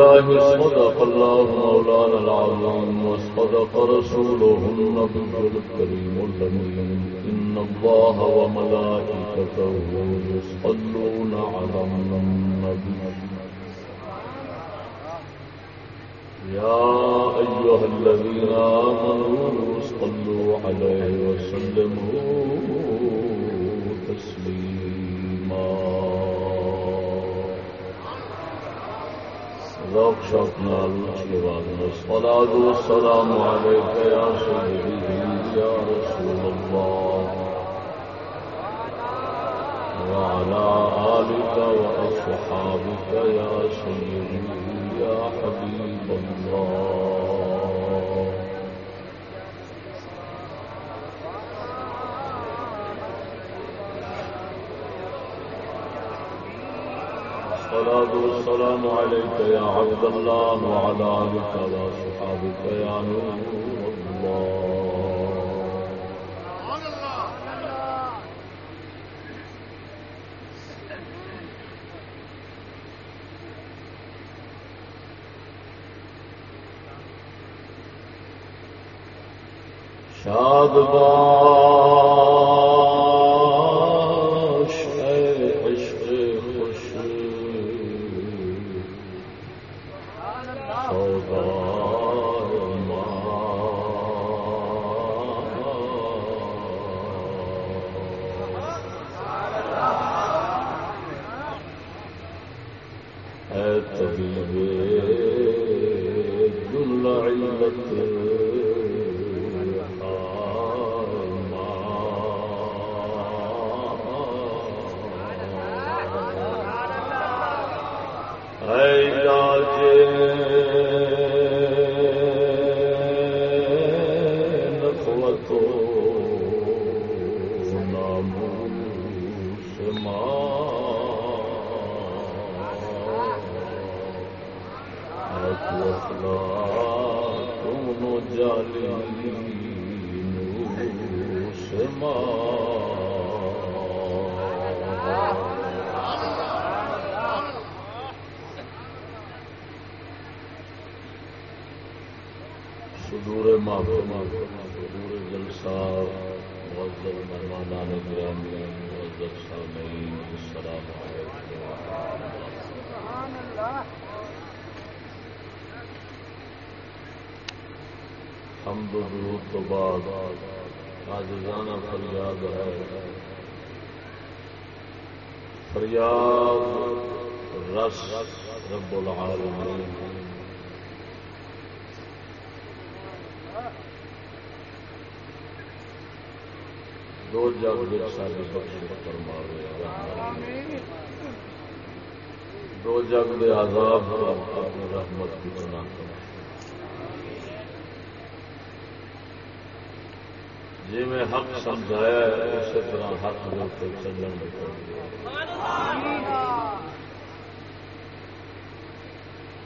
آمنت بالله صدق الله مولانا العظيم وصدق رسوله النبي الكريم الأمين. إن الله وملائكته يصلون على النبي. يا أيها الذين آمنوا صلوا عليه وسلموا تسليما. ذوق شوق نال نشی شوقنا الصلاة والسلام عليك يا سيدي يا رسول الله وعلى آلك وأصحابك يا سيدي يا حبيب الله الصلاة والسلام عليك يا عبد الله وعلى آلك وأصحابك يا نور الله. شاد باش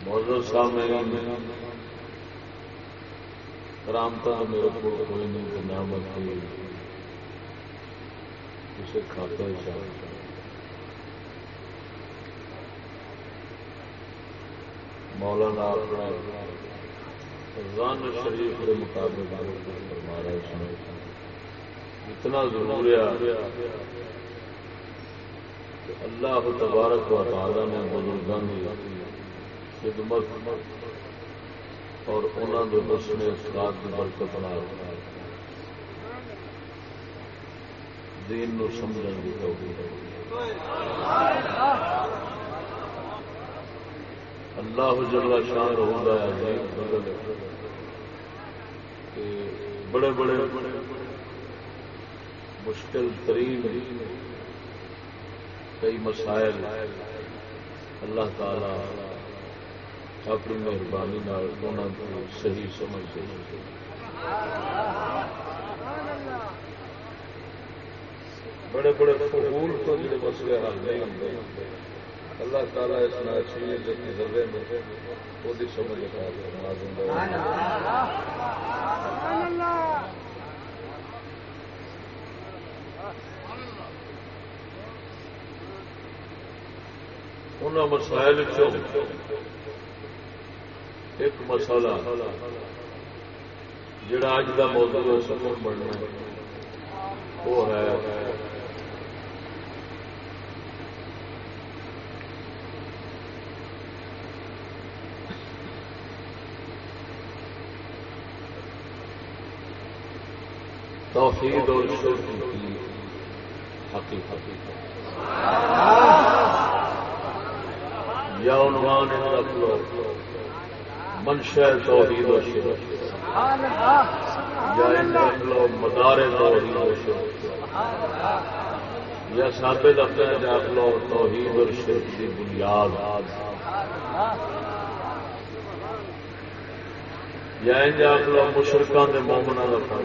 موضوع سامنے کرامتا میرے کو کوئی نہیں نامت کی اسے کھاتے چاہتا مولانا اپنا رن شریف کے مطابق فرما رہا اس اتنا ضرور اللہ تبارک و تعالی نے بزرگوں کی خدمت اور انہوں نے دسنے استاد کی برکت نہ دین نو سمجھنے کی توفیق۔ اللہ جل شان ہوگا بڑے بڑے مشکل ترین کئی مسائل اللہ تعالی اپنی مہربانی کو صحیح سمجھ بڑے بڑے فضول تو جڑے مسئلے حل نہیں ہوتے اللہ تعالیٰ اس میں چیز ذرے میں وہ سمجھ فرما دوں ان مسائل ایک مسئلہ جڑا اج کا موضوع سفر بننا وہ ہے۔ توحید اور شرک کی حقیقت۔ یا عنوان رکھ لو۔ منشا توحید و شرک یا رکھ مدار توحید و شرک یا سابے دفتر رکھ لو توحید اور شرک کی بنیاد. یا ان رکھ لو مشرقان کے مومنا کا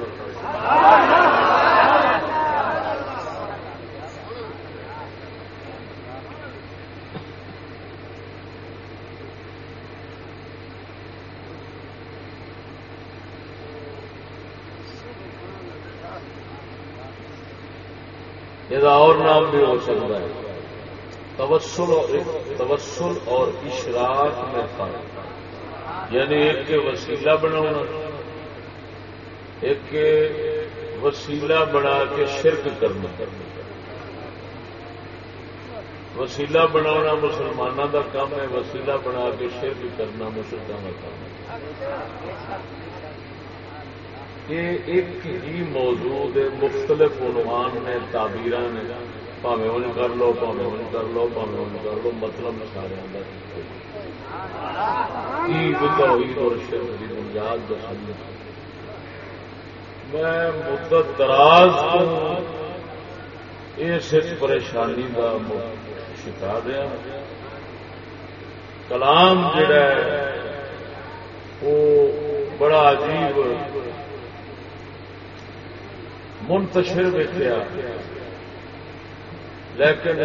یہ اور نام بھی ہو سکتا ہے۔ تبسل تبسل اور اشراق میں فرق۔ یعنی ایک کے وسیلہ بنا ایک کے وسیلہ بنا کے شرک کرنا۔ وسیلہ بنا مسلمانوں کا کام ہے، وسیلہ بنا کے شرک کرنا مشرقوں کا کام ہے۔ ایک ہی موضوع مختلف عنوان نے تعبیر نے، پاوے ان کر لو، پاوے ان کر لو، پاوے ان کر لو مطلب سارے اور شرک کی بنیاد میں مدت دراز اس پریشانی کا شکا دیا۔ کلام جڑا ہے، وہ بڑا عجیب منتشر ویکیا لیکن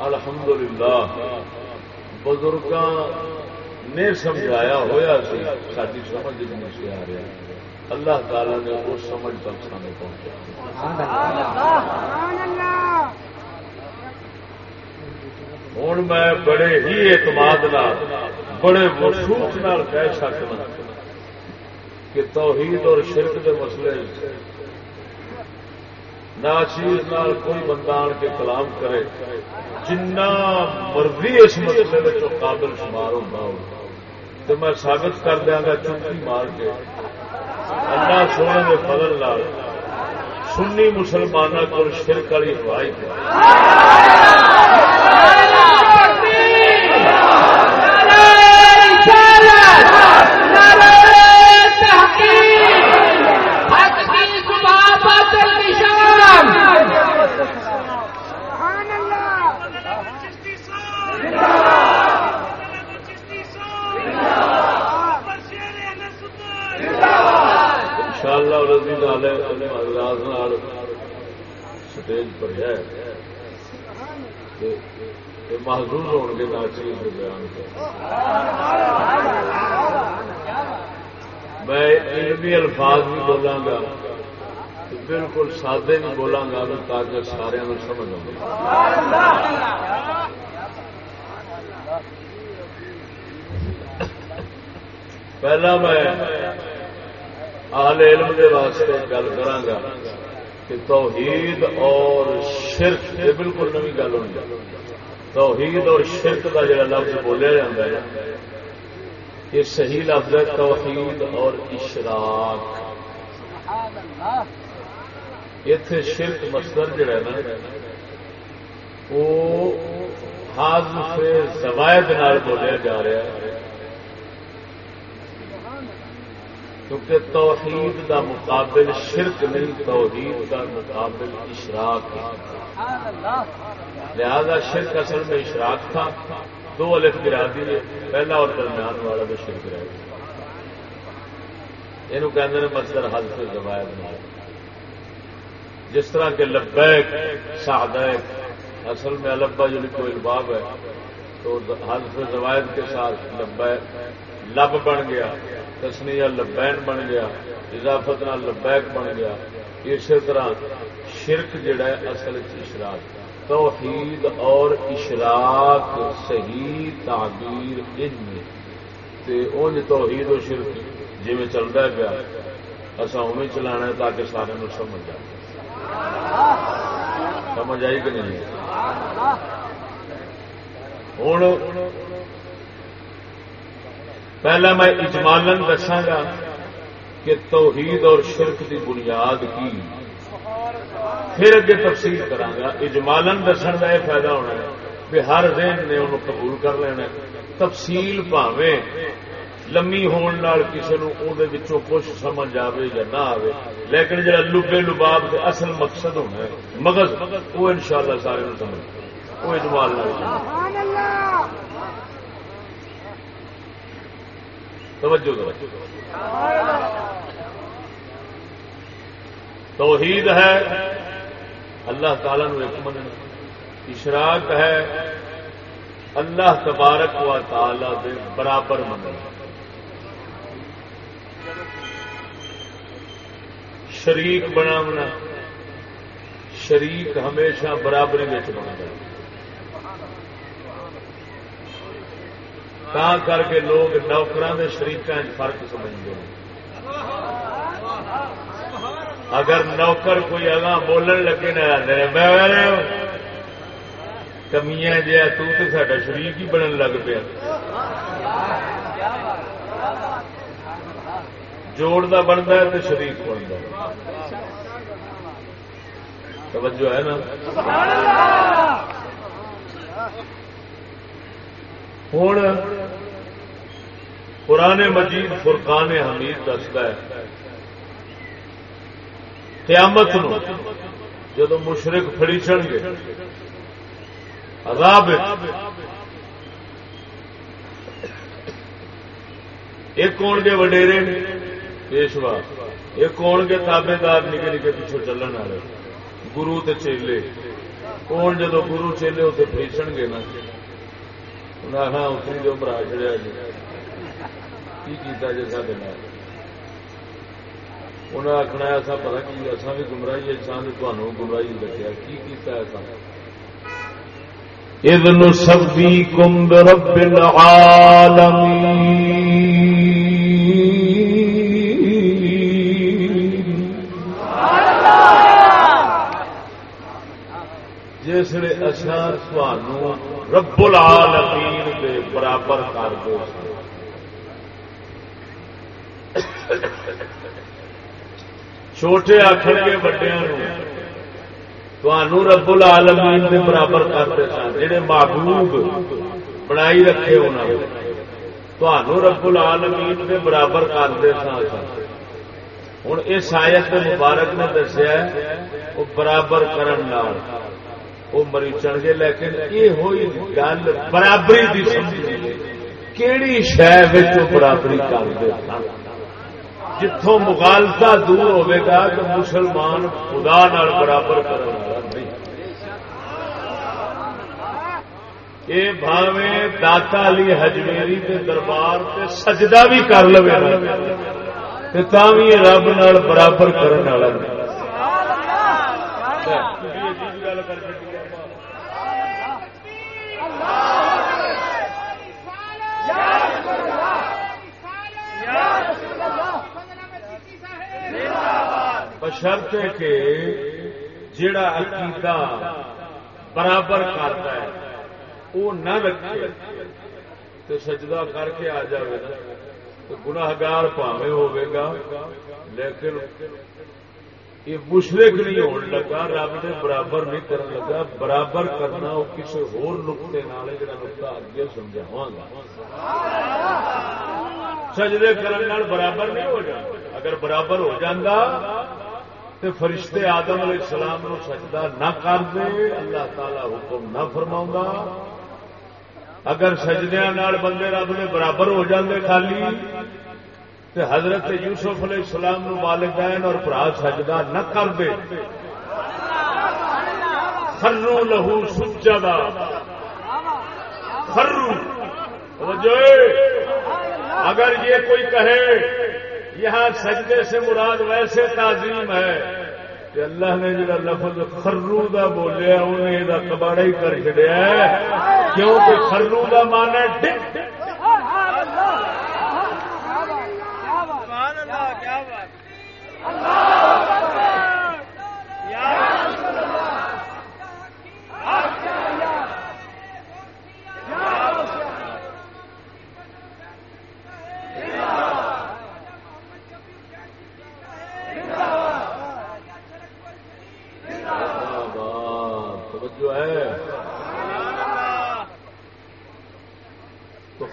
الحمدللہ بزرگ نے سمجھایا ہوا سی ساری سمجھ نہیں سی آ رہا اللہ تعالی نے اس سمجھ تک سامنے پہنچا۔ ہوں میں بڑے ہی اعتماد بڑے وسوخ کہہ سکتا کہ توحید اور شرک کے مسئلے ناچیز نال کوئی بندہ آن کے کلام کرے جنا مرضی اس مسئلے میں قابل شمار ہوتا ہو۔ تو میں ثابت کر دیا گا چونکی مار کے۔ اللہ سونے کے فضل لال سنی مسلمانوں کو شرک والی روایت ہے۔ ہوائی سٹیج پر ہے محدود ہو گے ناچیز بیان میں علمی الفاظ بھی بولاں گا بالکل سادے بھی بولاں گا تاکہ سارے سمجھ آ پہلا میں آل علم کے واسطے گل کرا کہ توحید اور شرک یہ بالکل نوی گل ہونی توحید اور شرک کا جڑا لفظ بولیا جا ہے، یہ صحیح لفظ ہے توحید اور اشراق۔ اتے شرک مصدر جڑا ہے نا، وہ حاضر سے زوائد بولیا جا رہا ہے۔ کیونکہ توحید دا مقابل شرک نہیں، توحید کا مقابل اشراق لہذا شرک اصل میں اشراق تھا۔ دو الف گرا دیے، پہلا اور درمیان والا بھی شرک رہ گیا۔ یہ کہ مصدر حل سے زوایت نہ جس طرح کے لبیک، سعدیک، اصل میں البا جو کوئی الباب ہے، تو حل سے زوایت کے ساتھ لبیک، لب بن گیا۔ تسنیا لبین بن گیا، اضافت لبیک بن گیا۔ اسی طرح شرک جڑا ہے اصل اشراق، توحید اور اشراق صحیح تعبیر ان تے توحید و شرک جی میں چلتا ہے پیا اصا اوی چلانا ہے تاکہ سارے سمجھ جائے سمجھ آئی کہ نہیں؟ ہوں پہلا میں اجمالن دساگا کہ توحید اور شرک کی بنیاد کی۔ پھر اگے تفصیل کرا اجمالن دسن کا یہ فائدہ ہونا ہے کہ ہر ذہن نے انہوں قبول کر لینا تفصیل پاوے لمی ہون کسی نے کچھ سمجھ آئے یا نہ آئے لیکن جڑا لبے لباب کے اصل مقصد ہونا ہے، مغز، وہ انشاءاللہ سارے سمجھ۔ وہ اجمال توجہ توحید ہے، اللہ تعالی نو ایک من اشراق ہے، اللہ تبارک و تعالی دے برابر من شریک بناونا، شریک ہمیشہ برابری میں بنا تا کر کے لوگ نوکران کے شریقوں فرق سمجھتے ہیں اگر نوکر کوئی اگاں بولن لگے نہ کمیاں جی تا شریک ہی بنن لگ پیا۔ جوڑ کا بنتا ہے تو شریک بنتا توجہ ہے نا؟ ہوں پرانے مجید فرقان حمید دستا ہے قیامت نو جب مشرق فری چڑھ گے عذاب ایک کون گے وڈیرے پیشوا ایک کون گے تابے دار نکے نکے پیچھے چلن والے گرو چیلے کون جدو گرو چیلے اتنے فریچن گے نا انہیں اتنی جو برا چڑیا جی کی جی سارے انہیں آخنا ایسا پتا کی اصا بھی گمراہی انسان تمہوں گمراہی رکھا کی کیتا ایسا اذن سبھی کمب رب العالمین جسے اصا رب العالمین برابر کر دو چھوٹے آخر کے بڑے رب العالمین کے برابر کرتے سن۔ جہے محبوب بنائی رکھے انہوں رب العالمین کے برابر کرتے سن۔ ہوں اس آیت مبارک نے دسیا وہ برابر کرن وہ مریچن گے لیکن یہ ہوئی گل برابری کی سمجھ کہڑی شہ برابری کرتے جتوں مغالتا دور ہوے گا تو مسلمان خدا نال برابر یہ بھاوے داتا علی ہجمیری کے دربار سے سجدہ بھی کر لو رب نال برابر کرنے والا بشرط کہ جڑا عقیدہ برابر کرتا ہے وہ نہ رکھے تو سجدہ کر کے آ جائے تو گناگار پاوے ہوگا لیکن یہ مشرق نہیں ہونے لگا، رب نے برابر نہیں کرنے لگا۔ برابر کرنا وہ کسی ہور نقطے نال جا نقطہ اگے سمجھاوا گا۔ سجدے کرنے برابر نہیں ہو جاتا اگر برابر ہو جاتا تو فرشتے آدم علیہ السلام نو سجدہ نہ کر دے، اللہ تعالی حکم نہ فرما اگر سجدیا بندے رب نے برابر ہو جاندے خالی تو حضرت یوسف علیہ السلام نو والدین اور برا سجدہ نہ کر دے۔ خرو لہو سجا خرو۔ اگر یہ کوئی کہے یہاں سجدے سے مراد ویسے تعظیم ہے کہ اللہ نے جڑا لفظ خرو دا بولیا، انہیں یہ کباڑا ہی کر چڑیا کیونکہ خرو کا مان ہے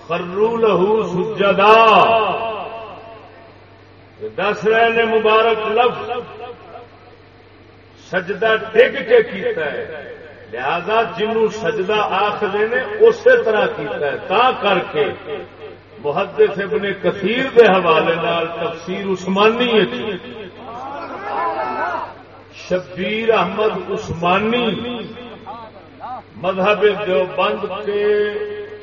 خرو لہو سجدا دس رہے نے مبارک لفظ۔ سجدہ ڈگ کے کیتا ہے۔ لہذا جنوں سجدہ آخر نے اسی طرح کیتا ہے۔ تا کر کے محدث ابن کثیر دے حوالے نال تفسیر عثمانی ہے جی۔ شبیر احمد عثمانی۔ مذہب دیوبند کے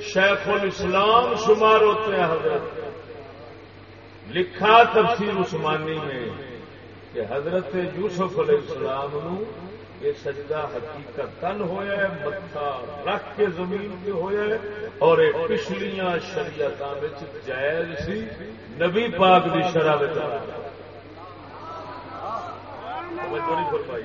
شیخ الاسلام شمار ہوتے ہیں حضرت۔ لکھا تفسیر عثمانی میں کہ حضرت یوسف علیہ السلام نو یہ سجدہ حقیقت تن ہوا ہے متھا رکھ کے زمین پہ ہوا ہے اور پچھلیاں شریعت جائز سی، نبی پاک کی شرح فرمائی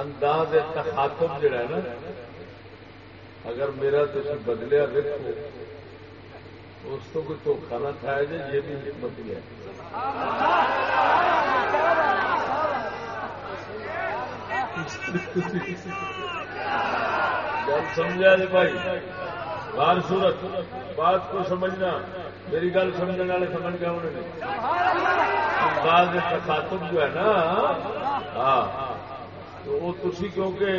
انداز تخاطب جڑا ہے نا، اگر میرا تھی بدلیا دیکھو اس کو کوئی دھوکھا نہ کھایا جائے یہ بھی حکمت ہے۔ گل سمجھا جی بھائی؟ بار صورت، بات کو سمجھنا، میری گل سمجھنے والے سمجھ گیا انہوں نے۔ انداز تخاطب جو ہے نا ہاں تو وہ تھی کیونکہ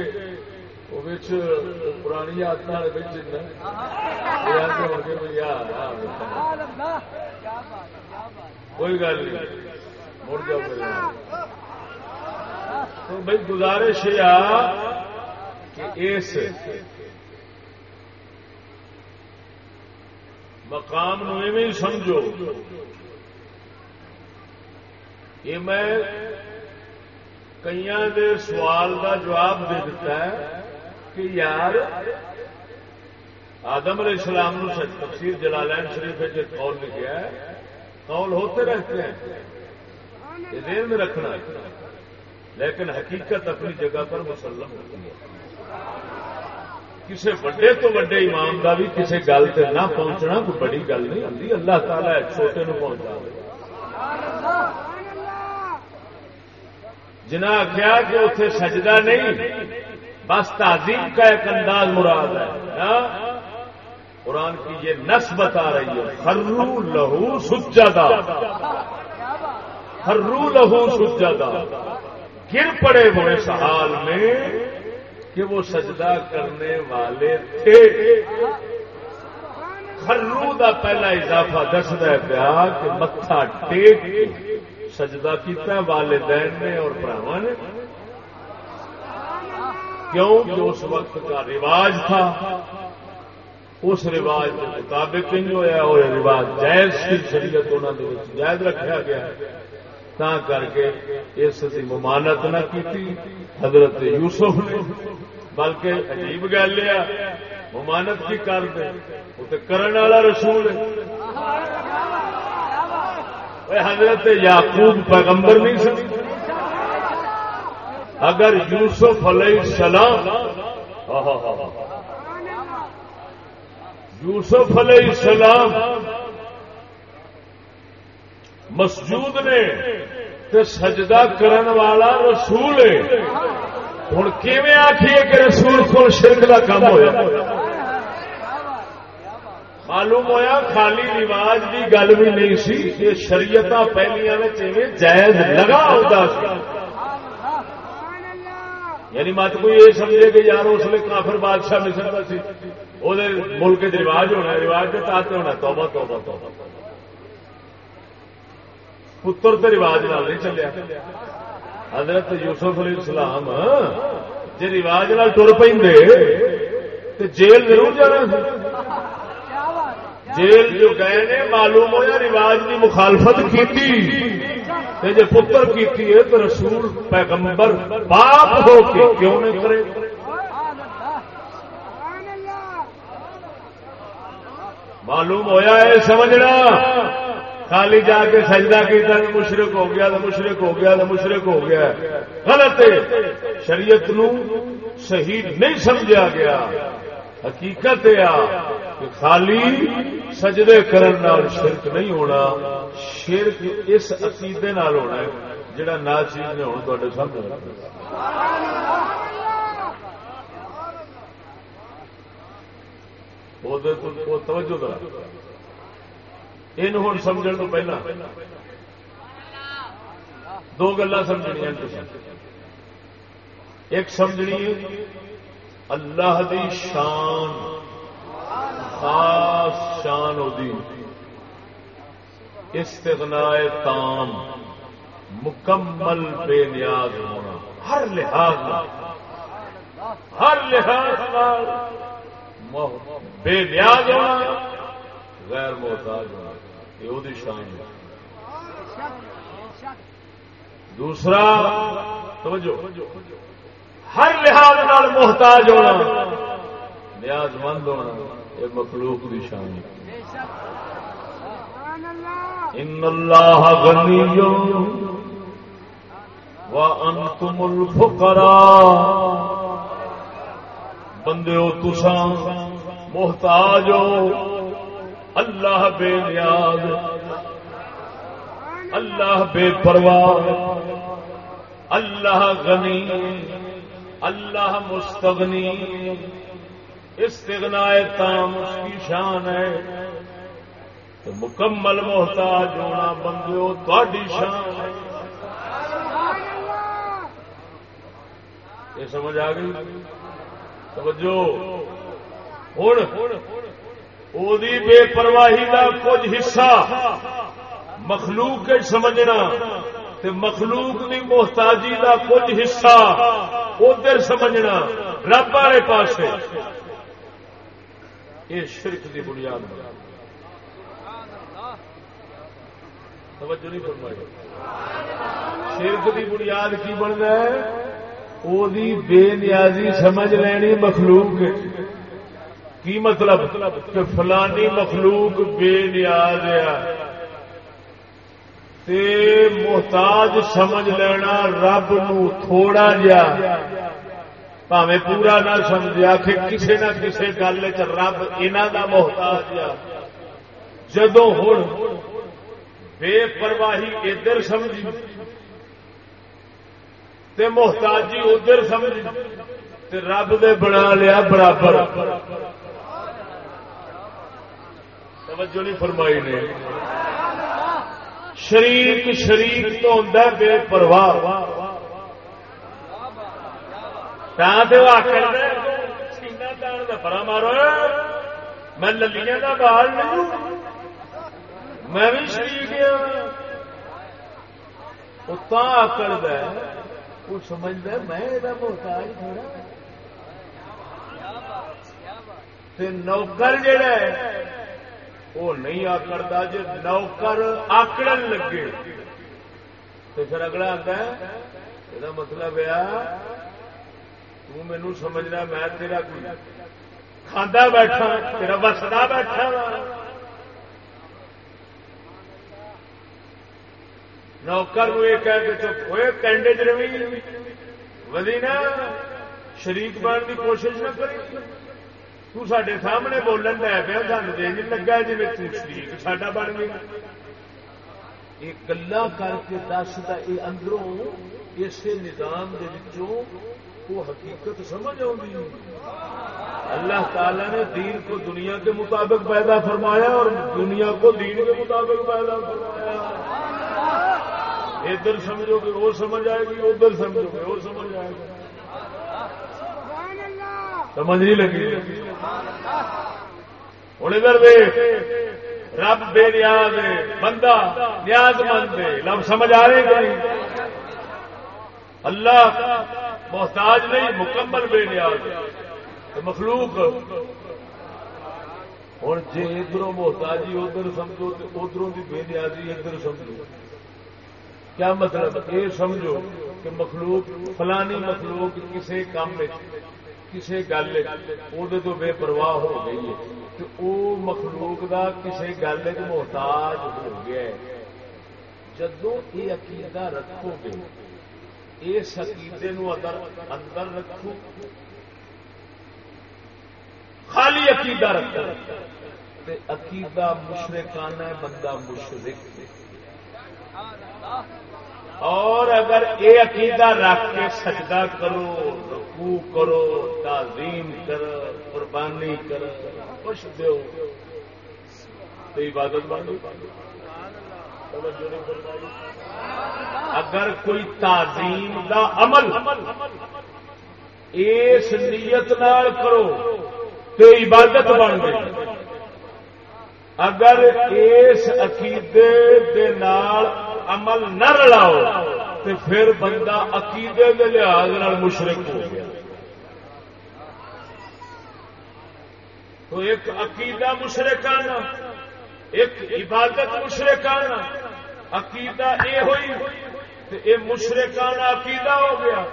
پرانی آدت کوئی گل نہیں۔ مڑ جاؤ تو بھائی گزارش یہ کہ اس مقام نو سمجھو۔ یہ میں کئی سوال کا جواب دے دیتا ہے کہ یار آدم علیہ السلام نو تفسیر جلالین شریف قول لکھا ہے قول ہوتے رہتے ہیں یہ دیر میں رکھنا لیکن حقیقت اپنی جگہ پر مسلم ہوتی ہے کسی وڈے تو وڈے امام کا بھی کسی گل سے نہ پہنچنا کوئی بڑی گل نہیں ہوتی اللہ تعالیٰ چھوٹے نو پہنچا جنا آخیا کہ اتنے سجدہ نہیں، بس تعظیم کا ایک انداز مراد ہے۔ ہاں؟ قرآن کی یہ نس بتا رہی ہے، خرو لہو سجدہ۔ خرو لہو سجدہ۔ گر پڑے ہوئے سال میں کہ وہ سجدہ کرنے والے تھے۔ خرو دا پہلا اضافہ دستا پیا کہ متھا ٹیک۔ سجدہ کیتا والدین نے اور براہ نے۔ کیوں؟ کہ اس وقت کا رواج تھا۔ اس رواج کے مطابق نہیں ہوا اور رواج جائز کی شریعت انہوں نے جائز رکھا گیا۔ تا کر کے اس کی ممانت نہ کی حضرت یوسف نے۔ بلکہ عجیب گل لیا ممانت کی کر دے، وہ تو کرنے والا رسول ہے۔ حضرت یعقوب پیغمبر نہیں سکتی اگر یوسف علیہ السلام یوسف علیہ السلام مسجود نے تے سجدہ کرن والا رسول ہے۔ ہوں کیویں آخیے کہ رسول کو شرک کا کام ہوا معلوم ہویا خالی رواج کی گل بھی نہیں سی یہ شریعت پہلیا جائز لگا ہوتا یعنی مت کوئی یہ سمجھے کہ یار اس لیے کافر بادشاہ مصر کا سی۔ وہ ملک رواج ہونا رواج کے تحت ہونا توبہ توبہ توبہ پتر تو رواج نال نہیں چلیا۔ حضرت یوسف علیہ السلام جی رواج نال تر پہ تو جیل ضرور جانا جیل جو گئے نے، معلوم ہوا رواج کی مخالفت کی جی پتر کی تو رسول پیغمبر باپ ہو کے کیوں نہیں کرے؟ معلوم ہویا ہے، سمجھنا۔ خالی جا کے سجدہ کیا تو مشرق ہو گیا تو مشرق ہو گیا تو مشرق ہو گیا۔ غلط شریعت نو صحیح نہیں سمجھا گیا۔ حقیقت کہ خالی سجدے کرن شرک نہیں ہونا، شرک اس عقیدے نال ہونا ہے جڑا نا چیز نے ہوں تے سامنے توجہ کرا یہ ہوں سمجھ تو پہلا۔ دو گلا سمجھنی ایک سمجھنی اللہ دی شان، خاص شان ہوتی استغنا تام مکمل بے نیاز ہونا۔ ہر لحاظ ہر لحاظ بے نیاز ہونا، غیر محتاج ہونا۔ یہ وہ شان ہے۔ دوسرا، توجہ۔ ہر لحاظ نال محتاج ہونا۔ نیاز مند ہونا، یہ مخلوق کی شان ان اللہ غنی و انتم الفقراء۔ بندے ہو تسا محتاج ہو۔ اللہ بے نیاز، اللہ بے پرواہ، اللہ غنی۔ اللہ مستغنی۔ استغنا تام اس کی شان ہے۔ تو مکمل محتاج ہونا بندو تھی شان ہے۔ یہ سمجھ آ گئی؟ توجہ۔ ہوں بے پرواہی کا کچھ حصہ مخلوق سمجھنا، تے مخلوق کی محتاجی کا کچھ حصہ ادھر سمجھنا، رب والے پاس یہ شرک کی بنیاد توجہ نہیں فرمائی۔ شرک کی بنیاد کی بن رہا ہے؟ وہ بے نیازی سمجھ لینی مخلوق۔ کی مطلب؟ کہ فلانی مخلوق بے نیاز ہے۔ تے محتاج سمجھ لینا رب نو تھوڑا جا۔ پاوے پورا نہ سمجھا کہ کسی نہ کسی گل رب انہوں کا محتاج آ جدو ہوں بے پرواہی ادھر سمجھی تے محتاجی ادھر سمجھی تے رب دے بنا لیا برابر۔ توجہ نہیں فرمائی نے۔ شریک شریک تو ہوں بے پرواہ پرا مارو میں للیاں کا بال نہیں میں بھی شریک ہوں آکڑ ہے وہ سمجھتا میں یہ محتاج تھوڑا ہاں۔ نوکر جڑا ہے وہ نہیں آکڑتا جی نوکر آکڑن لگے۔ تو پھر اگلا آتا ہے یہ مطلب تینو سمجھنا میں تیرا کوئی کھانا بیٹھا، تیرا بستا بیٹھا نوکر یہ کہہ کے چپ ہوئے، کینڈے چ روی۔ ودی نا شریک بن کی کوشش نہ کری۔ تے سامنے بولن لے پیا سان دے نہیں لگا جی شریک ساڈا بن گیا یہ گلا کر کے دستا یہ اندروں اسی نظام کے وہ حقیقت سمجھ آئی اللہ تعالی نے دین کو دنیا کے مطابق پیدا فرمایا اور دنیا کو دین کے مطابق پیدا فرمایا ادھر سمجھو گے وہ سمجھ آئے گی ادھر سمجھو گے وہ سمجھ آئے گی سمجھ نہیں لگی۔ ہوں ادھر رب بے نیاز بندہ نیاز مند لب سمجھ آ رہے گا اللہ محتاج نہیں، مکمل بے نیاز مخلوق۔ ہوں جی ادھر محتاجی ادھر سمجھو ادھروں کی بے نیازی ادھر سمجھو۔ کیا مطلب؟ یہ سمجھو کہ مخلوق، فلانی مخلوق کسی کام میں کسی گل تو بے پرواہ ہو گئی ہے کہ وہ مخلوق دا کسی گل محتاج ہو گیا ہے جدو یہ عقیدہ رکھو گے اس عقیدے اندر رکھو خالی عقیدہ رکھو عقیدہ مشرقانہ بندہ مشرق اور اگر یہ عقیدہ رکھ کے سجدہ کرو رکو کرو، تعظیم کرو، قربانی کرو، خوش دو تو عبادت بن اگر کوئی تعظیم دا عمل اس نیت نال کرو، تو عبادت بن گئی۔ اگر اس عقیدے دے نال عمل نہ رلاؤ تو پھر بندہ عقیدے کے لحاظ مشرق ہو گیا۔ تو ایک عقیدہ مشرقانہ ایک عبادت مشرقانہ عقیدہ یہ ہوئی یہ مشرقانہ عقیدہ ہو گیا۔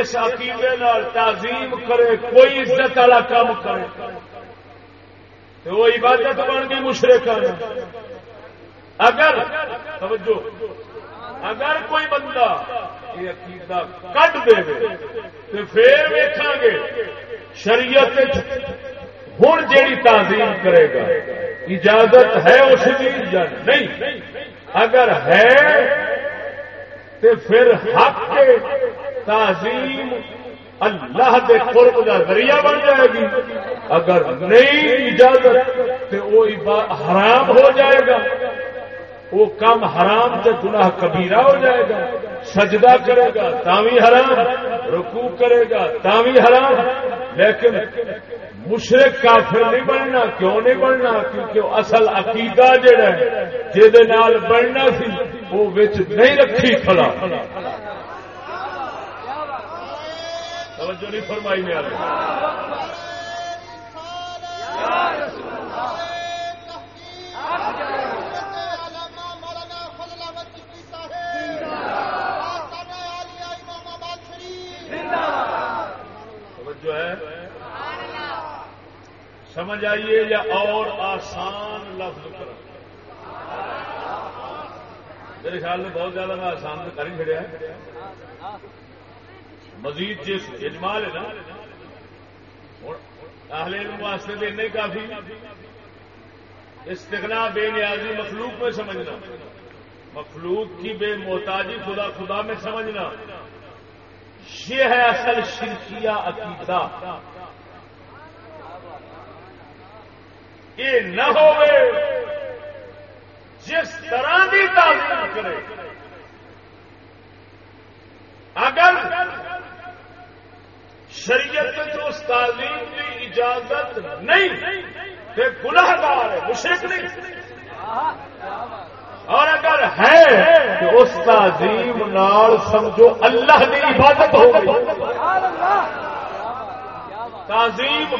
اس عقیدے تعظیم کرے، کوئی عزت والا کام کرے۔ تو وہ عبادت بن گئی مشرقانہ اگر توجہ۔ اگر کوئی بندہ یہ عقیدہ کٹ دے تو پھر ویکا گے، شریعت ہوں جیڑی تعظیم کرے گا، اجازت ہے اس کی یا نہیں؟ اگر ہے تو پھر حق تعظیم اللہ دے قرب کا ذریعہ بن جائے گی۔ اگر نہیں اجازت تو وہ حرام ہو جائے گا۔ وہ کام حرام سے گناہ کبیرہ ہو جائے گا۔ سجدہ کرے گا تاوی حرام، رکوع کرے گا تاوی حرام۔ لیکن مشرق کافر نہیں بننا، کیوں نہیں بننا؟ کیونکہ اصل عقیدہ جڑا ہے جہد بننا سی، وہ نہیں رکھی کھڑا۔ توجہ نہیں فرمائی میں جو ہے۔ سمجھ آئیے یا اور آسان لفظ کر میرے خیال میں بہت زیادہ میں آسان سے کر ہی چڑیا مزید جس اجمال ہے نا اہل علم واسطے بھی نہیں کافی۔ استغنا بے نیازی مخلوق میں سمجھنا۔ مخلوق کی بے محتاجی خدا خدا میں سمجھنا۔ یہ ہے اصل شرکیہ عقیدہ۔ یہ نہ ہو جس طرح کی تعلیم کرے۔ اگر شریعت اس تعلیم کی اجازت نہیں تو گناہ گار ہے مشرق نہیں۔ اور اگر ہے تو اس تعظیم نال سمجھو اللہ کی عبادت ہو گئی۔ تعظیم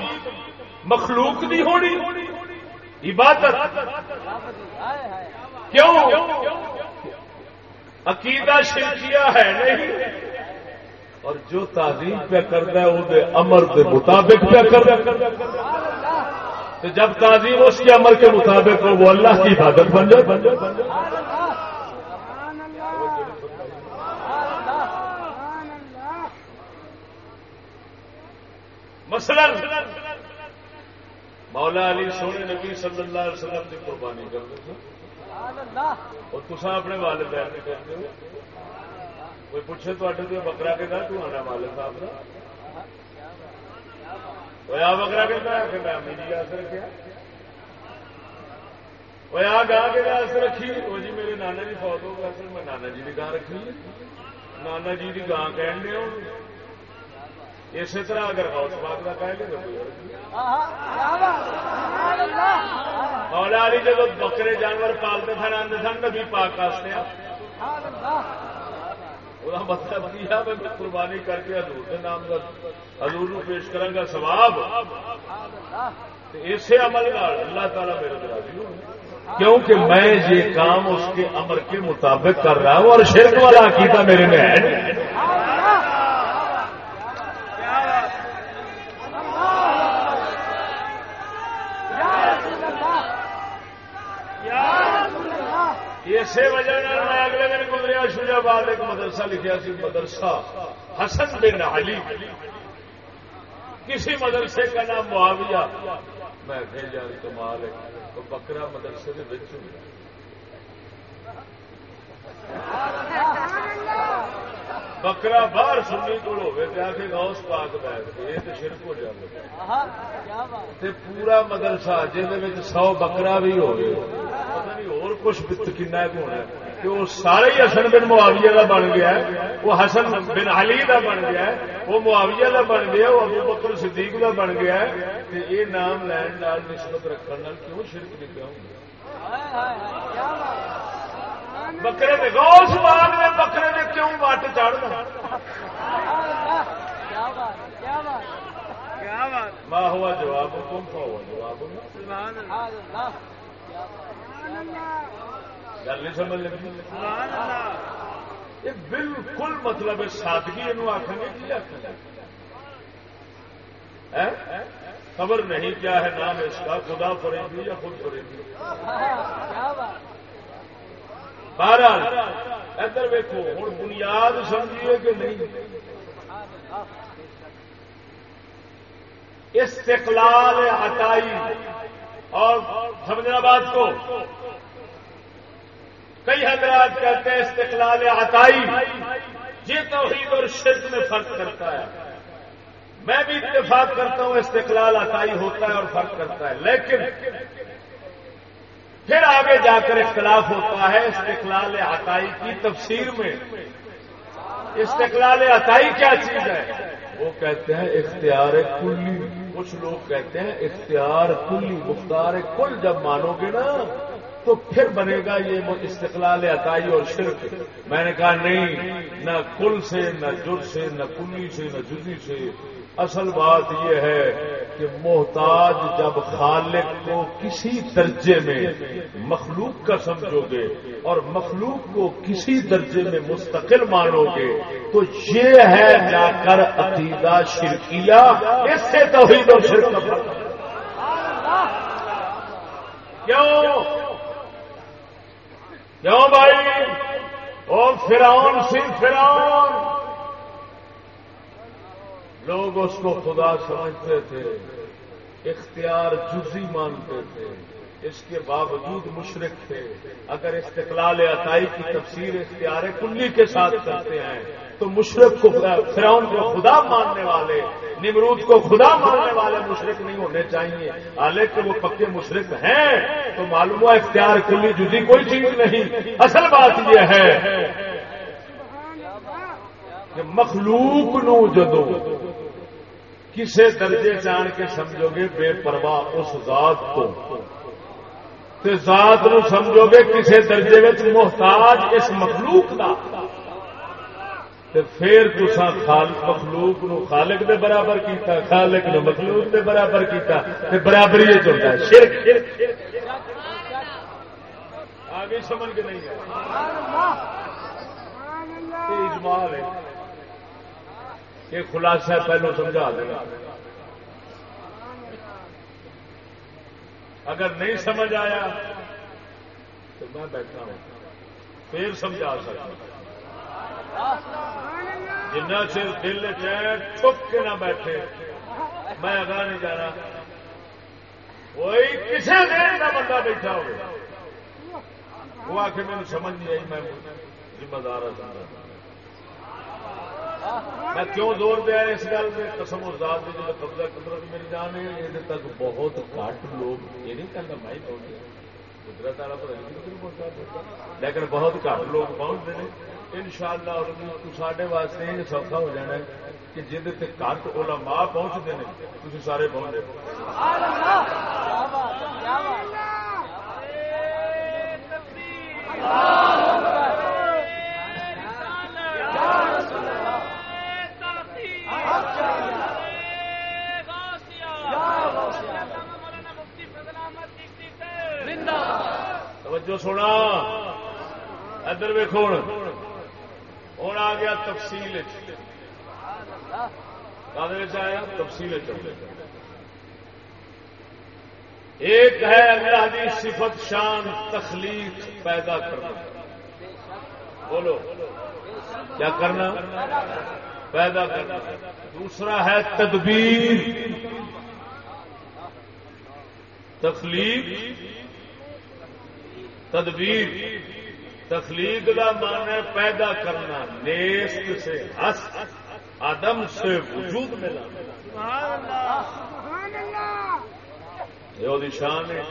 مخلوق دی ہونی۔ عبادت۔ کیوں؟ عقیدہ شرکیہ ہے، نہیں۔ اور جو تعظیم پہ کرتا ہے، وہ امر کے مطابق پہ کرتا جب تعظیم اس کے عمل کے مطابق ہو، وہ اللہ کی حفاظت بن جائے۔ بن جائے مثلا، مولا علی سونے نبی صلی اللہ علیہ وسلم کی قربانی کرتے اور تصا اپنے والدین نہیں ہو کوئی پوچھے تو بکرا کے گھر تو صاحب کا بکرا کے کہ میں امی جی آس رکھا وہ آ گاہ کے آس رکھی۔ وہ جی میرے نانا جی فوت ہو گیا سر میں نانا جی کی گاہ رکھی۔ نانا جی کی گاہ کہن دیا اسی طرح اگر ہاؤس پاک کا کہہ گے مولا علی جب بکرے جانور پالتے تھے آدھے سن، نبی پاک واسطے۔ وہ مطلب کیا میں قربانی کر کے حضور کے نام کا حضور نو پیش کروں گا سواب اسی عمل اللہ تعالیٰ میرے راضی کیونکہ میں یہ کام اس کے امر کے مطابق کر رہا ہوں اور شرک والا عقیدہ میرے میں ہے اسی وجہ میں اگلے دن گزریا شجا باد ایک مدرسہ لکھا سی، مدرسہ حسن بن علی۔ کسی مدرسے کا نام معاویہ۔ میں جان کمال ہے تو بکرا مدرسے کے بچوں بکرا باہر سنی کو کے گاؤس پاک بیٹھ کے یہ شرک ہو جائے پورا مدرسہ جہد سو بکرا بھی ہوگی پتہ نہیں اور کچھ کنا ہونا کہ وہ سارے ہی حسن بن معاویہ کا بن گیا ہے وہ حسن بن علی کا بن گیا ہے وہ معاویہ کا بن گیا وہ ابو بکر صدیق کا بن گیا ہے یہ نام لین نسبت رکھنے کیوں شرک نہیں کیا بکرے میں گوش باغ میں بکرے میں کیوں وٹ چڑھنا؟ ماں ہوا جواب کون سا ہوا جواب۔ گل نہیں سمجھ لگی؟ یہ بالکل مطلب سادگی یہ آخر گے کی آخر خبر نہیں کیا ہے، نام اس کا، خدا فرے یا خود فرے گی بہرحال ادھر ویکو ہوں بنیاد سمجھیے کہ نہیں۔ استقلال ہٹائی اور سمجھنا بات کو۔ کئی حضرات کہتے ہیں استقلال عطائی۔ یہ توحید اور شرک میں فرق کرتا ہے۔ میں بھی اتفاق کرتا ہوں، استقلال عطائی ہوتا ہے اور فرق کرتا ہے۔ لیکن پھر آگے جا کر اختلاف ہوتا ہے استقلال عطائی کی تفسیر میں۔ استقلال عطائی کیا چیز ہے؟ وہ کہتے ہیں اختیار کلی۔ کچھ لوگ کہتے ہیں اختیار کلی، مختار کل۔ جب مانو گے نا، تو پھر بنے گا یہ استقلال عطائی اور شرک۔ میں نے کہا نہیں، نہ کل سے، نہ جر سے، نہ کلی سے، نہ جدی سے۔ اصل بات یہ ہے کہ محتاج جب خالق کو کسی درجے میں مخلوق کا سمجھو گے اور مخلوق کو کسی درجے میں مستقل مانو گے تو یہ ہے جا کر عقیدہ شرکیہ، اس سے توحید اور شرک کیوں؟ کیوں بھائی؟ اور فرعون سی فرعون۔ لوگ اس کو خدا سمجھتے تھے، اختیار جزی مانتے تھے۔ اس کے باوجود مشرق تھے۔ اگر استقلال عطائی کی تفسیر اختیار کلی کے ساتھ کرتے ہیں، تو مشرق کو فرعون کو خدا ماننے والے، نمرود کو خدا ماننے والے مشرق نہیں ہونے چاہیے۔ حالانکہ وہ پکے مشرق ہیں، تو معلوم ہوا اختیار کلی جدی کوئی چیز نہیں۔ اصل بات یہ ہے کہ مخلوق نو جدو کسے درجے جان کے سمجھو گے بے پرواہ اس ذات کو۔ تے ذات نو سمجھو گے کسی درجے وچ محتاج اس مخلوق کا پھر تسا خالق مخلوق نو خالق دے برابر کیتا، خالق نو مخلوق دے برابر کیتا، تے برابری یہ چلتا ہے، شرک۔ آگے سمجھ کے نہیں ہے سبحان اللہ اجمال ہے۔ یہ خلاصہ پہلو سمجھا دے اگر نہیں سمجھ آیا تو میں بیٹھا ہوں۔ پھر سمجھا سکتا جنا چر دل چین چھپ کے نہ بیٹھے، میں اگا نہیں جانا۔ کوئی کسی دیر کا بندہ بیٹھا ہو وہ آ کے میرے سمجھ نہیں آئی، میں ذمہ دار ہوں۔ میں کیوں زور دیا اس گل میں؟ قسم ازاد کی جب قبضہ قدرت میری جان ہے یہ تک بہت گھٹ لوگ یہ نہیں کہنا میں پہنچے قدرت والا پتا لیکن بہت گھٹ لوگ پہنچتے ہیں۔ ان شاء اللہ سارے واسطے یہ سوکھا ہو جانا ہے کہ جہد گھٹ علماء پہنچتے ہیں تھی سارے پہنچ توجہ سونا۔ ادھر ویکو ہوں آ گیا تفصیل آیا؟ تفصیل ایک ہے اللہ کی صفت شان تخلیق پیدا کرنا۔ بولو۔ کیا کرنا؟ پیدا کرنا۔ دوسرا ہے تدبیر۔ تخلیق تدبیر، تخلیق کا مان ہے پیدا کرنا، نیست سے ہس آدم سے وجود ملا یہ شان ہے۔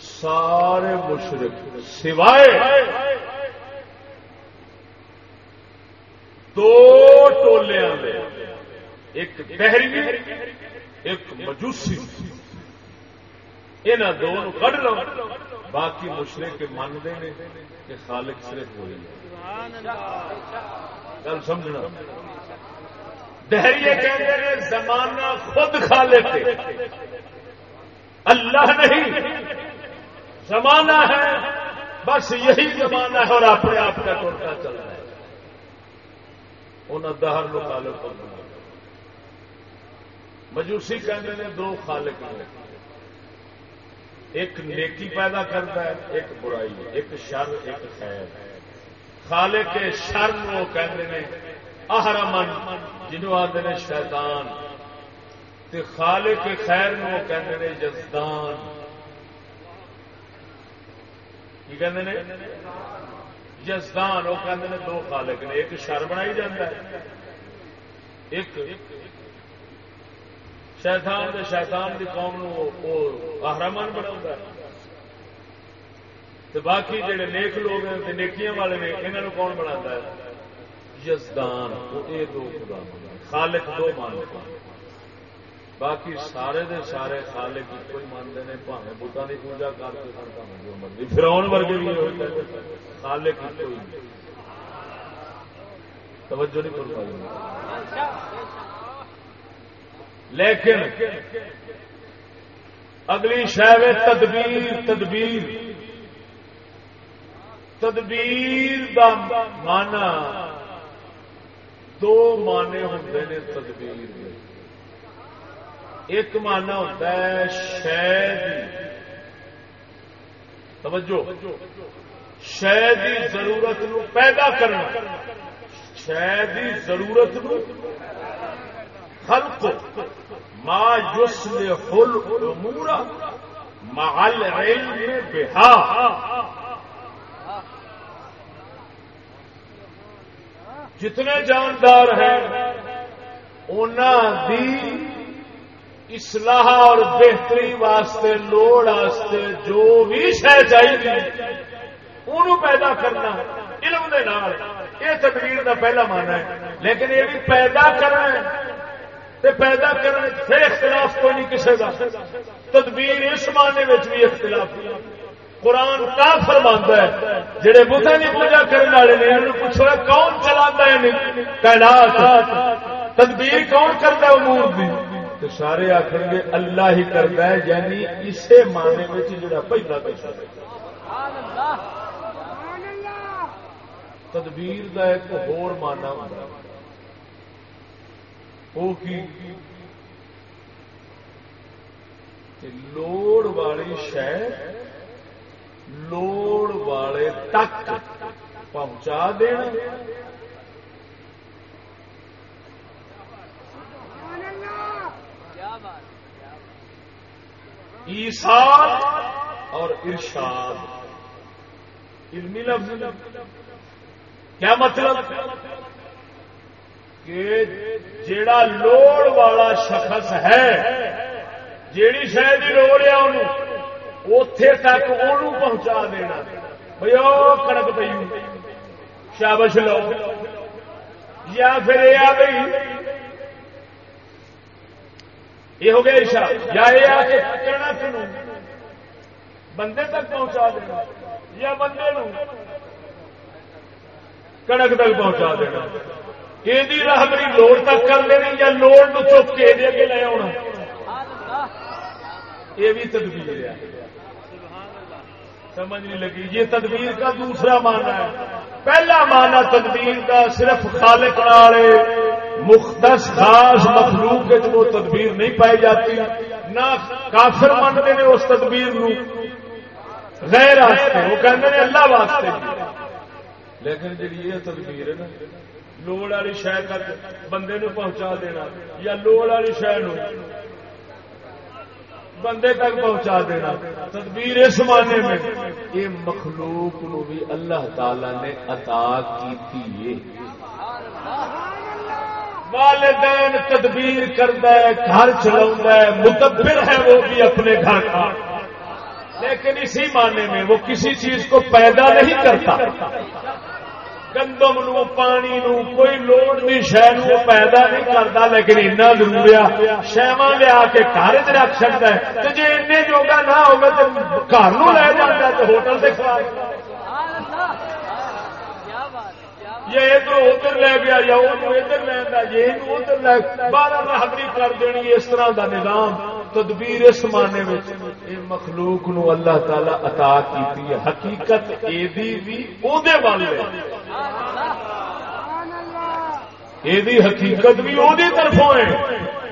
سارے مشرق سوائے دو ٹولیا ایک بحری ایک مجوسی۔ یہاں دونوں کٹ لو باقی مشرے کے مانتے ہیں کہ خالق صرف ہو گل سمجھنا؟ دہریے کہتے ہیں زمانہ خود خالق اللہ نہیں۔ زمانہ ہے، بس یہی زمانہ ہے اور اپنے آپ کا ٹوٹا چل رہا ہے۔ انہیں دہر لو خالق مجوسی کہتے ہیں دو خالق ہیں۔ ایک نیکی پیدا کرتا ہے، ایک برائی، ایک شر، ایک خیر۔ خالے کے شر وہ کہتے ہیں اہرمن جنوب آتے ہیں شیطان۔ تے خالے کے خیر وہ کہتے ہیں جزدان۔ کی کہتے ہیں جزدان۔ وہ کہتے ہیں دو خالق نے، ایک شر بنائی جاتا ہے، ایک شیطان دے شیطان دی قوم نو آہرمان بنا باقی جڑے نیک لوگ ہیں نیکیاں والے نے انہوں کون بنا ہے؟ یزدان یہ دو خدا خالق دو مانتے ہاں۔ باقی سارے دے سارے خالق کوئی مانتے ہیں پاوے بتان کی پوجا کرتے سن جو مرضی۔ فراؤن ورگے بھی خالق کوئی توجہ نہیں کر پائی لیکن اگلی شہر تدبیر تدبیر۔ تدبیر دا مانا دو مانے ہوتے ہیں تدبیر ایک مانا ہوتا ہے شہ توجہ۔ شہ کی ضرورت نو پیدا کرنا۔ شہ کی ضرورت نو خلق۔ ما یسلح الامور مع العلم بها. جتنے جاندار ہیں دی اصلاح اور بہتری واسطے، لوڑ واسطے جو بھی شہ چاہیے، انہوں پیدا کرنا، علم دے نال، یہ تقریر کا پہلا مانا ہے۔ لیکن یہ بھی پیدا کرنا تے پیدا کرنے پھر اختلاف کوئی نہیں کسی کا تدبیر اس معنی بھی اختلاف قرآن کا فرما ہے جہے بتا کی پوجا کرنے والے نے انہوں پوچھو کون چلا تعینات تدبیر کون کرتا ہے امور کی تو سارے آخر گے اللہ ہی کرتا ہے یعنی اسے معنی میں جڑا پہلا پیسہ تدبیر کا ایک ہور مانا ہوتا وہ لوڑ والی شہ لوڑ والے تک پہنچا دینا۔ ایسار اور ارشاد۔ علمی لفظ۔ کیا مطلب؟ کہ جیڑا لوڑ والا شخص ہے، جیڑی شاید لوڑ ہے انہوں اتے تک وہ پہنچا دینا۔ بھائی وہ کڑک پی شابش لو۔ یا پھر یہ آ گئی یہ ہو گیا عشا یا یہ آ کے کہنا بندے تک پہنچا دینا۔ یا بندے کڑک تک پہنچا دینا۔ یہ راہ لوڑ تک کر لینی یا لوڑ نو چک کے لے آنا یہ بھی تدبیر ہے سمجھ نہیں لگی یہ تدبیر کا دوسرا معنی ہے پہلا معنی تدبیر کا صرف خالق والے مختص خاص مخلوق کے وہ تدبیر نہیں پائی جاتی نہ کافر منتے ہیں اس تدبیر نو غیر واسطے وہ کہتے ہیں اللہ واسطے لیکن جی یہ تدبیر ہے نا لوڑ والی شہ تک بندے نو پہنچا دینا یا لوڑ والی شہ بندے تک پہنچا دینا۔ تدبیر اس معنی میں۔ یہ مخلوق نو بھی اللہ تعالی نے عطا کی والدین تدبیر کرتا ہے گھر چلا ہے متبر ہے وہ بھی اپنے گھر کا۔ لیکن اسی معنی میں وہ کسی چیز کو پیدا نہیں کرتا۔ گندم نو، پانی نو، کوئی لوڑ نہیں شہ پیدا نہیں کرتا، لیکن اتنا ضروریا شہوا لیا کے گھر چ رکھ سکتا ہے۔ جی این جوگا نہ ہوگا تو گھر لے جاتا تو ہوٹل سے کھا یہ ادھر ادھر لے گیا یا ادھر لینا یہ ادھر لے بارہ بہادری کر دینی اس طرح کا نظام تدبیر اس معنی میں مخلوق نو اللہ تعالی عطا کی حقیقت حقیقت بھی وہ طرفوں ہے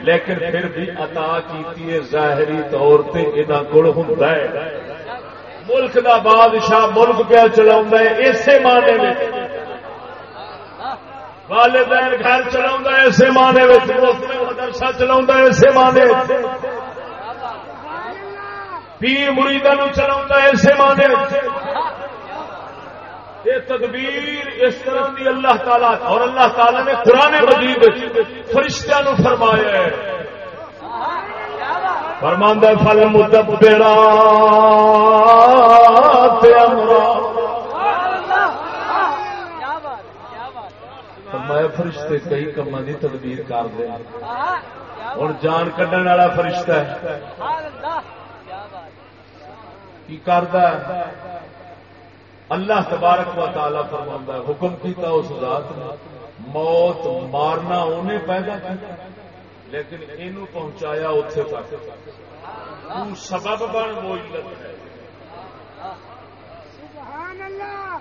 لیکن پھر بھی عطا کی ظاہری طور پہ یہ گڑ ہوں ملک دا بادشاہ ملک پہ چلا اسی معنی میں والدین گھر چلا اسے مانے مدرسہ چلا اسے مانے پیر مریدا چلا اسے مانے یہ تدبیر اس طرح کی اللہ تعالی، اور اللہ تعالی نے قرآن مجید فرشتہ نو فرمایا ہے۔ فرماندہ فل مدبرا میں فرشتے کئی کما کی تدبیر کر دے ہوں جان کھڈن والا فرشتہ ہے۔ کی کرد اللہ تبارک و تعالی فرما حکم کیتا اس ذات نے، موت مارنا انہیں پیدا کیا لیکن یہ پہنچایا اتے تک۔ سبب بن وہ علت ہے۔ سبحان اللہ!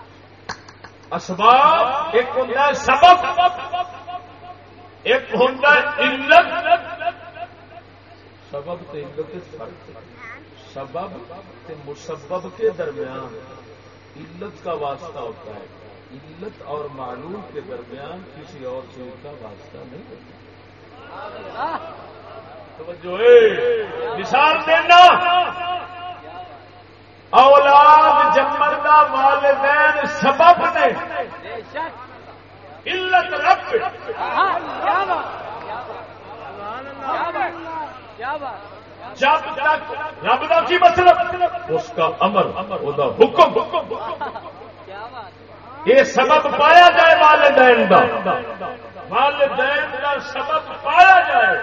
اسباب، ایک ہوں سبب، ایک ہوں علت۔ سبب علت فرق۔ سبب مسبب کے درمیان علت کا واسطہ ہوتا ہے۔ علت اور معلوم کے درمیان کسی اور چیز کا واسطہ نہیں ہوتا۔ مثال دینا اولاد والدین سبب نے علت رب جب تک رب کا کی مطلب؟ اس کا امر وہ حکم۔ یہ سبب پایا جائے والدین کا والدین کا سبب پایا جائے۔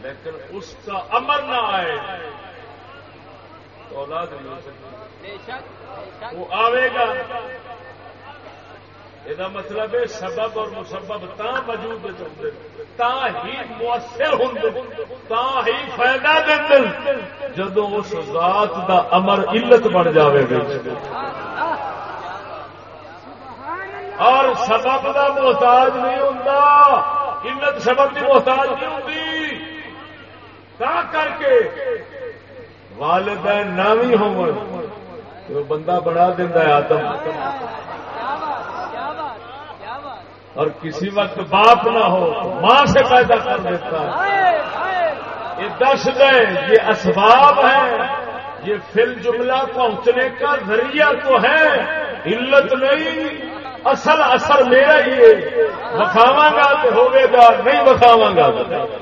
لیکن اس کا امر نہ آئے۔ اولاد نہیں ہو سکتی۔ وہ آئے گا۔ یہ مطلب ہے سبب اور مسبب تا موجود تا ہی مؤثر ہوں تا ہی فائدہ دیں جدو اس ذات دا امر علت بن جاوے گا اور سبب دا محتاج نہیں ہوں علت سبب کی محتاج نہیں ہوتی تا کر کے والدین نہ بھی ہو بندہ بنا دینا ہے آدم۔ اور کسی وقت باپ نہ ہو، ماں سے پیدا کر دیتا ہے۔ یہ دس گئے، یہ اسباب ہے یہ فل جملہ پہنچنے کا ذریعہ تو ہے۔ علت نہیں، اصل اثر میرا ہی ہے۔ بکھاوا گا تو ہوگے گا، نہیں بکھاوا گا پیچھے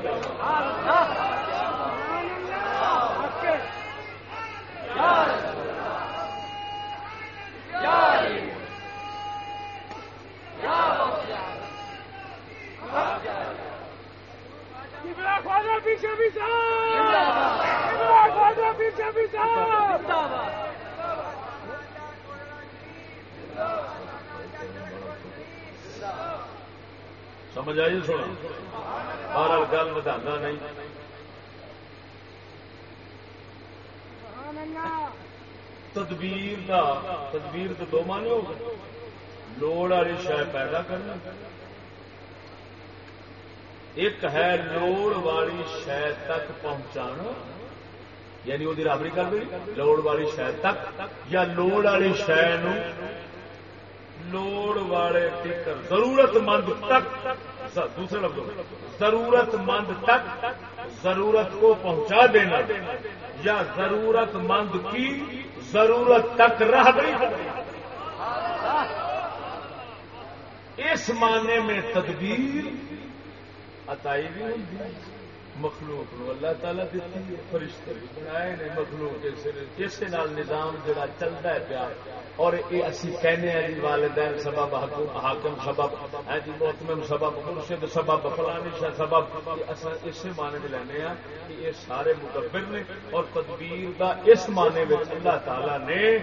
سمجھ آئی سونا اور گل بتانا نہیں۔ تدبیر کا تدبیر تو دو مانے ہو گئے۔ لوڑ والی شاید پیدا کرنا ایک ہے لوڑ والی شہ تک پہنچانا یعنی وہ رابری کر دیں لوڑ والی شہ تک یا لوڑ والی شہ لوڑ والے تک ضرورت مند تک دوسرے لفظ ضرورت مند تک، ضرورت کو پہنچا دینا۔ یا ضرورت مند کی ضرورت تک رہ گئی اس معنی میں تدبیر اتائی بھی ہوتی مخلوق نو اللہ تعالیٰ دیتی ہے، فرشتے بھی بنائے نے مخلوق جس نظام جڑا چلتا ہے پیار اور یہ اسی کہنے ہیں جی والدین سبب حاکم سبب ہے جی محتمم سبب، مرشد سبب، فلانی شاہ سبب اس معنی میں لینے ہیں کہ یہ سارے مدبر نے اور تدبیر دا اس معنی میں اللہ تعالیٰ نے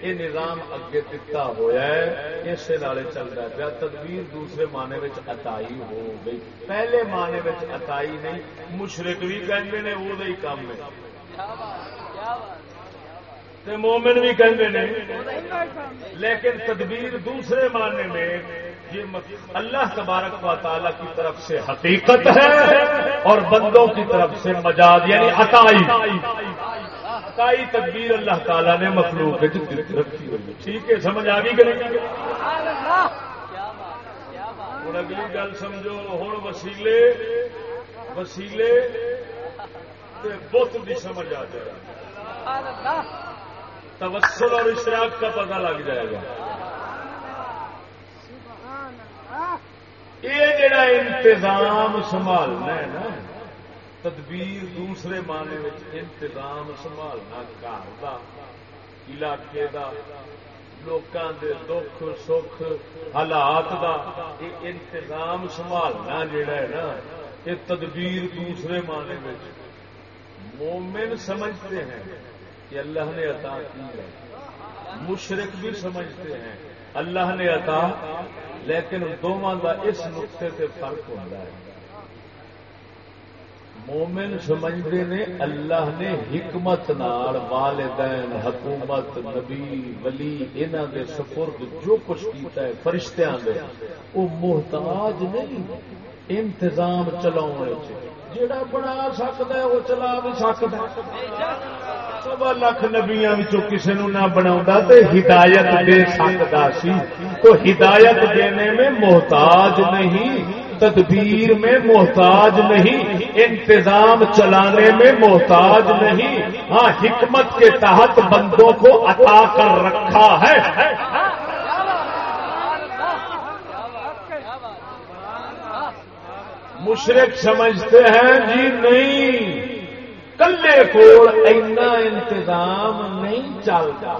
یہ نظام اگے دتا ہوا ہے اس نالے چل رہا پیا۔ تدبیر دوسرے معنی میں اتائی ہو گئی۔ پہلے معنی میں اتائی نہیں مشرق بھی کہتے ہیں وہ کام ہے؟ مومن بھی کہتے ہیں لیکن تدبیر دوسرے معنی میں یہ اللہ تبارک و تعالی کی طرف سے حقیقت ہے اور بندوں کی طرف سے مجاز یعنی عطائی۔ عطائی تدبیر اللہ تعالی نے مخلوق رکھی ہوئی ٹھیک ہے، سمجھ آ گئی کہ ہوں اگلی گل سمجھو ہوں وسیلے وسیلے بت بھی سمجھ آ جائے۔ گا تبسل اور اشراق کا پتہ لگ جائے گا۔ یہ جڑا انتظام سنبھالنا ہے نا، تدبیر دوسرے معنی میں انتظام سنبھالنا، گھر کا علاقے کا لوکاں دے دکھ، سکھ، حالات دا، یہ انتظام سنبھالنا جڑا ہے نا، یہ تدبیر دوسرے معنی میں مومن سمجھتے ہیں۔ کہ اللہ نے عطا کی ہے۔ مشرق بھی سمجھتے ہیں، اللہ نے عطا، لیکن دونوں کا اس نقطے سے فرق ہوتا ہے۔ مومن سمجھتے نے اللہ نے حکمت نال والدین، حکومت، نبی، ولی انہوں دے سپرد جو کچھ کیتا ہے فرشتیاں دے وہ محتاج نہیں، انتظام چلا جڑا بنا سکتا ہے وہ چلا بھی سکتا سوا لکھ نبیا کسی نہ بنا ہدایت دے سکتا سی۔ تو ہدایت دینے میں محتاج نہیں، تدبیر میں محتاج نہیں، انتظام چلانے میں محتاج نہیں۔ ہاں حکمت کے تحت بندوں کو عطا کر رکھا ہے۔ مشرق سمجھتے ہیں جی نہیں۔ کلے کول اینا انتظام نہیں چلتا۔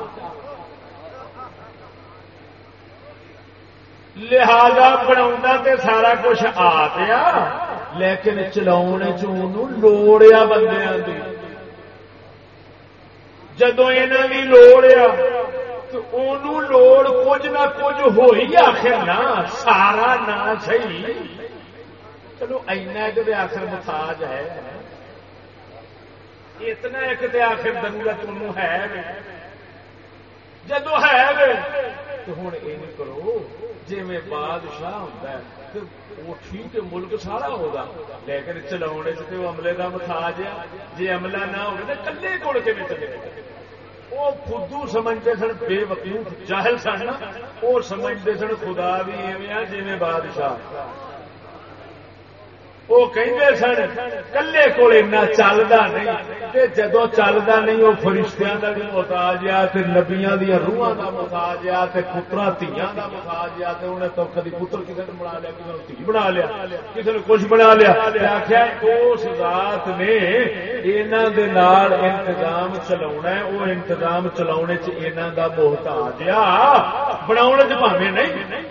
لہذا بنا تے سارا کچھ آ گیا، لیکن چلاؤ لوڑیا بندیا کی جدو یہاں کی لوڑ تو لوڑ کچھ نہ کچھ ہو ہی آخر نہ سارا نہ صحیح۔ چلو اینا کہ آخر مساج ہے۔ اتنا ایک تو آخر ضرورت ان ہے جدو ہے تو ہوں یہ کرو جی میں بادشاہ ہوتا ہے وہ ٹھیک ہے ملک سارا ہوگا۔ لیکن چلا تو عملے کا مساج ہے۔ جی عملہ نہ ہو تو کلے کول کے چلے وہ خدو سمجھتے سن، بے وقوف جاہل سن وہ سمجھتے سن، خدا بھی ایویں جی بادشاہ۔ وہ کہیں سن، کلے کول چلتا نہیں جدو چلتا نہیں وہ فرشتیاں کا بھی محتاج آ نبیا دیا روحاں کا محتاج آ پترا تیاں کا محتاج آ انہیں تو کدی پتر کسی نے بنا لیا کسی نے تھی بنا لیا کسی نے کچھ بنا لیا۔ آخیا اس ذات نے یہاں انتظام چلا وہ انتظام چلا چاہ محتاج آ بنا چاہے نہیں۔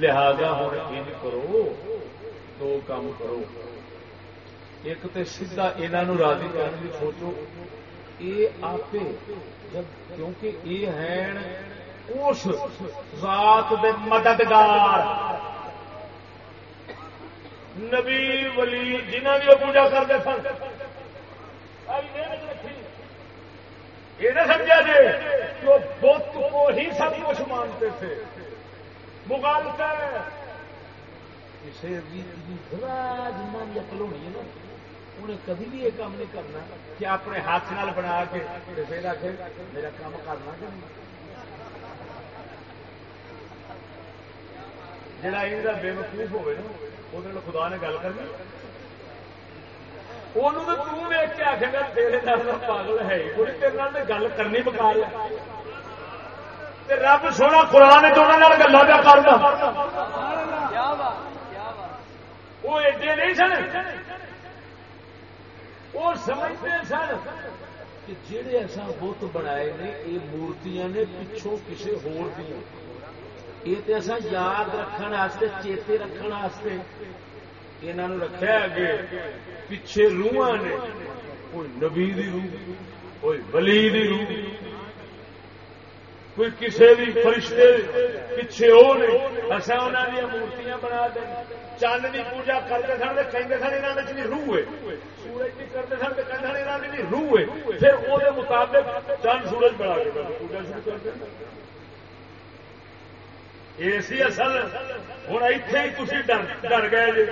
لہذا ہوں کرو دو کام کرو ایک تو سیدا یہ راضی کرنے کی سوچو یہ آپ جب کیونکہ یہ ہے اس ذات دے مددگار نبی ولی جنہ کی وہ پوجا کرتے سن یہ نہ سمجھا جی کہ بت کو ہی سب کچھ مانتے تھے مغالتا ہے کسی بھی جنہیں اکل ہونی ہے نا۔ انہیں کبھی بھی یہ کام نہیں کرنا کہ اپنے ہاتھ نال بنا کے پھر آ کے میرا کام کرنا کہ جڑا یہ بے وقوف ہوئے نا وہ خدا نے گل کرنی۔ ویک کے آخے گا، تیرے پاگل ہے تیرے گل کرنی بکا لیا رب سونا قرآن گلا کرنا۔ وہ ایڈے نہیں سن۔ وہ سمجھتے سن کہ جہے ایسا بت بنائے نے یہ مورتیاں نے پچھوں کسی ہور دیا یہ تو ایسا یاد رکھنے چیتے رکھنے یہاں رکھا اگے پچھے روح نے کوئی نبی دی روح، کوئی ولی دی روح، کوئی کسی بھی فرشتے پیچھے ہو نہیں اصا انہوں نے مورتیاں بنا دیں۔ چند کی پوجا کرتے سن کہیں سن یہاں روح ہے۔ سورج بھی کرتے سن کہیں سن یہاں روح ہے۔ پھر وہ مطابق چند سورج بنا کے پوجا شروع کرتے اسی اصل ہوں اتنے ہی تھی ڈر گئے جی۔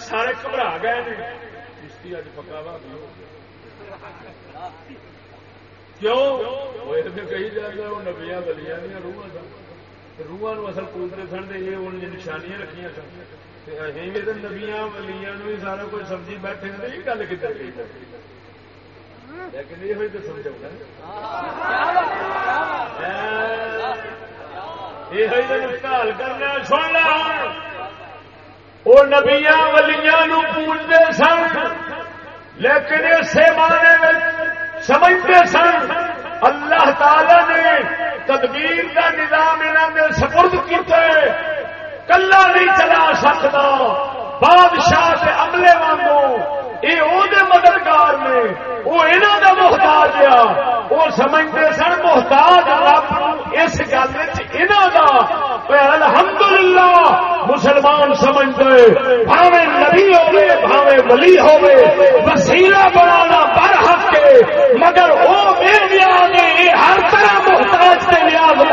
سارے گھبرا گئے جی۔ کشتی اج پکا وا کیوں؟ کہی جائے وہ نبیا گلیاں دیا روح روحان اصل پوجتے سن یہ ان نشانیاں رکھیاں سن۔ نبیا ولییا سارا کچھ سمجھی بیٹھے یہ گل کدھر گئی لیکن یہ تو سمجھا یہ کرنا سن وہ نبیا ولییا پوجتے سن لیکن اسے معنی سمجھتے سن اللہ تعالی نے تدبیر کا نظام انہوں نے سپرد کیا کلا نہیں چلا سکتا۔ بادشاہ کے عملے وانگو۔ یہ وہ مددگار نے وہ انہوں کا محتاج آ وہ سمجھتے سن محتاج رب اس گل کا الحمد للہ مسلمان سمجھتے، بھاوے نبی ہوے بھاوے ولی ہوے وسیلہ بنانا پر حق کے۔ مگر وہ بے نیاز ہر طرح محتاج کے نیاز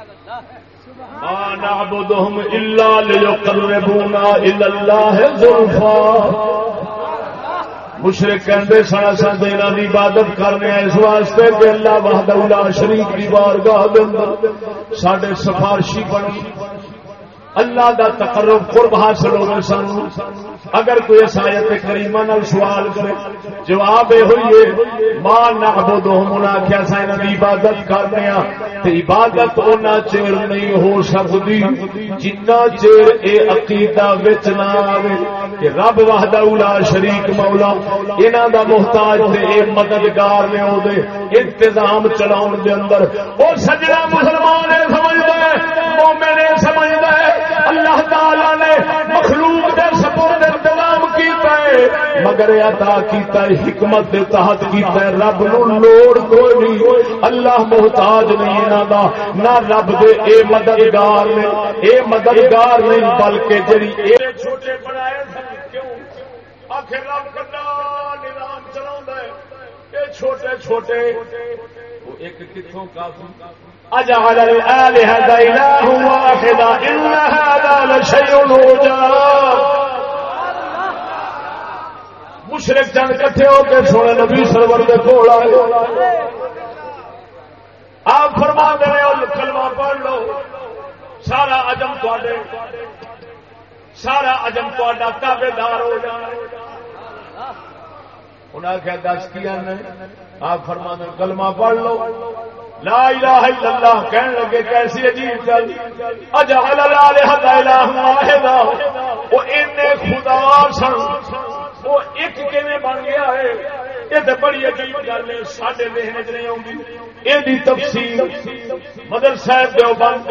ما نعبدهم الا ليقربونا الى الله زلفا۔ مشرق کہندے سن اساں دی عبادت کرنے اس واسطے کہ اللہ وحدہ لا شریک دی بارگاہ دے اندر ساڈے سفارشی بنی۔ اللہ دا تقرب قرب حاصل ہوگا سن اگر کوئی آیت کریمہ نال سوال کرے، جواب یہ ہوئی ہے ماں نعبدہم انہاں کیا سا دی عبادت کرنے ہاں۔ تے عبادت اونا چیر نہیں ہو سکتی جنہ چیر اے عقیدہ وچ نہ آوے۔ کہ رب وحدہ اولا شریک مولا، انہاں دا محتاج تے اے مددگار نے او دے انتظام چلاؤن دے اندر۔ او سجدہ مسلمان سمجھ دے مومن سمجھ دے اللہ تعالی نے مخلوق دے سپرد انتظام کیتا ہے، مگر عطا کیتا ہے، حکمت دے تحت کیتا ہے، رب نو لوڑ کوئی نہیں، اللہ محتاج نہیں انہاں دا، نہ رب دے، اے مددگار نے، اے مددگار نہیں، بلکہ جڑی اے چھوٹے بنائے کیوں؟ آخر رب کڈا نظام چلاوندا ہے، اے چھوٹے چھوٹے ایک کتوں کافی اجعل الالهه اله واحدا ان هذا لشيء عجاب مشرق جن کٹھے ہو کے سونے نبی سرور کے کول آئے. آپ فرما دے رہے کلمہ پڑھ لو. سارا اجم تے سارا اجم تا تابے دار ہو جانا. انہیں کیا دس کیا آپ فرما دے کلمہ پڑھ لو. لا الہ الا اللہ کہنے لگے کیسی عجیب گل۔ اجعل الالهه الہ واحدا وہ ان خدا سن۔ وہ ایک کیویں بن گیا ہے؟ یہ تے بڑی عجیب گل ہے۔ ساڈے ذہن وچ نہیں اوندی اے دی تفسیر مدر صاحب دیوبند۔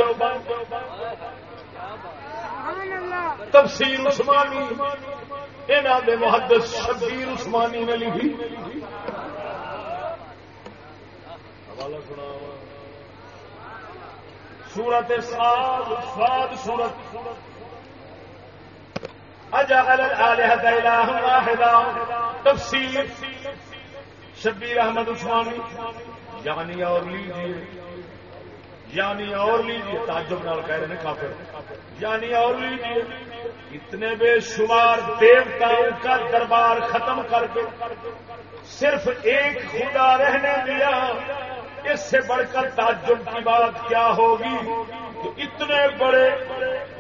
تفسیر عثمانی۔ انہاں دے محدث شبیر عثمانی نے لکھی۔ سورت سعد سعد سورت۔ اجعل الالهة اله واحدا۔ تفسیر شبیر احمد عثمانی۔ یعنی اور لیجیے یعنی اور لیجیے تعجب نال کہہ رہے ہیں کافر۔ یعنی اور لیجیے اتنے بے شمار دیوتاؤں کا دربار ختم کر کے صرف ایک خدا رہنے دیا۔ اس سے بڑھ کر تعجب کی بات کیا ہوگی؟ تو اتنے بڑے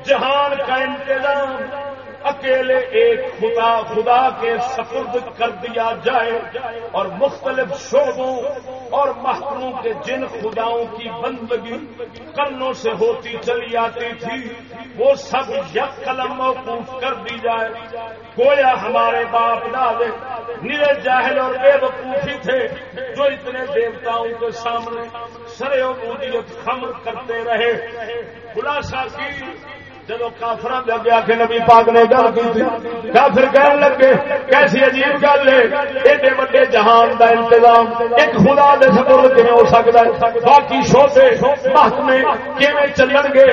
جہان کا انتظام اکیلے ایک خدا خدا کے سپرد کر دیا جائے اور مختلف شعبوں اور محکموں کے جن خداؤں کی بندگی کرنوں سے ہوتی چلی آتی تھی، وہ سب یک قلم موقوف کر دی جائے۔ گویا ہمارے باپ دادے نرے جاہل اور بے وقوفی تھے جو اتنے دیوتاؤں کے سامنے سرے عبودیت خمر کرتے رہے۔ خلاصہ کی جب کافر لگے آ کے نبی پاک نے گل کی کافر کہنے لگے، کیسی عجیب گل ہے، ایڈے وڈے جہان دا انتظام، ایک خدا دے سپر کیون ہو سکتا ہے؟ باقی چھوٹے محکمے کیون چلن گے؟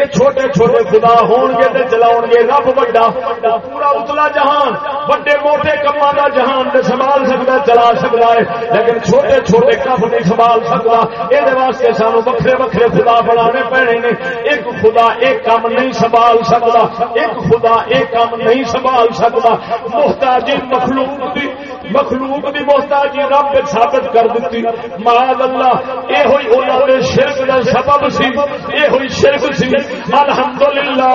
یہ چھوٹے چھوٹے خدا ہون گے تے چلاؤ گے، رب وڈا پورا اتلا جہان، وڈے موٹے کما کا جہان تے سنبھال سکتا چلا سکتا ہے۔ لیکن چھوٹے چھوٹے کف نہیں سنبھال سکتا یہ واسطے سانو وکھرے وکھرے خدا بنانے پینے نے۔ ایک خدا ایک کام نہیں سنبھال سکتا ایک خدا ایک کام نہیں سنبھال سکتا محتاجی مخلوق دی مخلوق دی محتاجی رب ثابت کر دیتی معاذ اللہ اے ہوئی انہوں نے شرک دا سبب سی اے ہوئی شرک سی۔ الحمدللہ،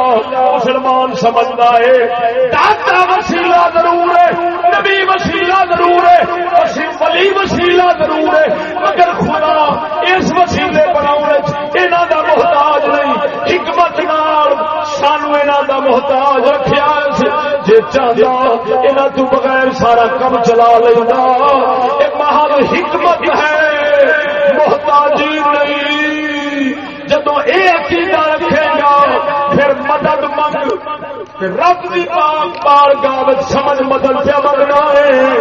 مسلمان سمجھدا ہے داتا وسیلہ ضرور ہے نبی وسیلہ ضرور ہے ولی وسیلہ ضرور ہے مگر خدا اس وسیلے بناؤ انہوں دا محتاج نہیں، حکمت نال سانو انہوں دا محتاج رکھیا جی چاہتا یہاں تو بغیر سارا کم چلا لینا یہ محل حکمت ہے، محتاجی نہیں۔ جدو یہ عقیدہ رکھے گا، پھر مدد منگ۔ رب کی پاک پال گاوت سمجھ مدد سے منگنا ہے۔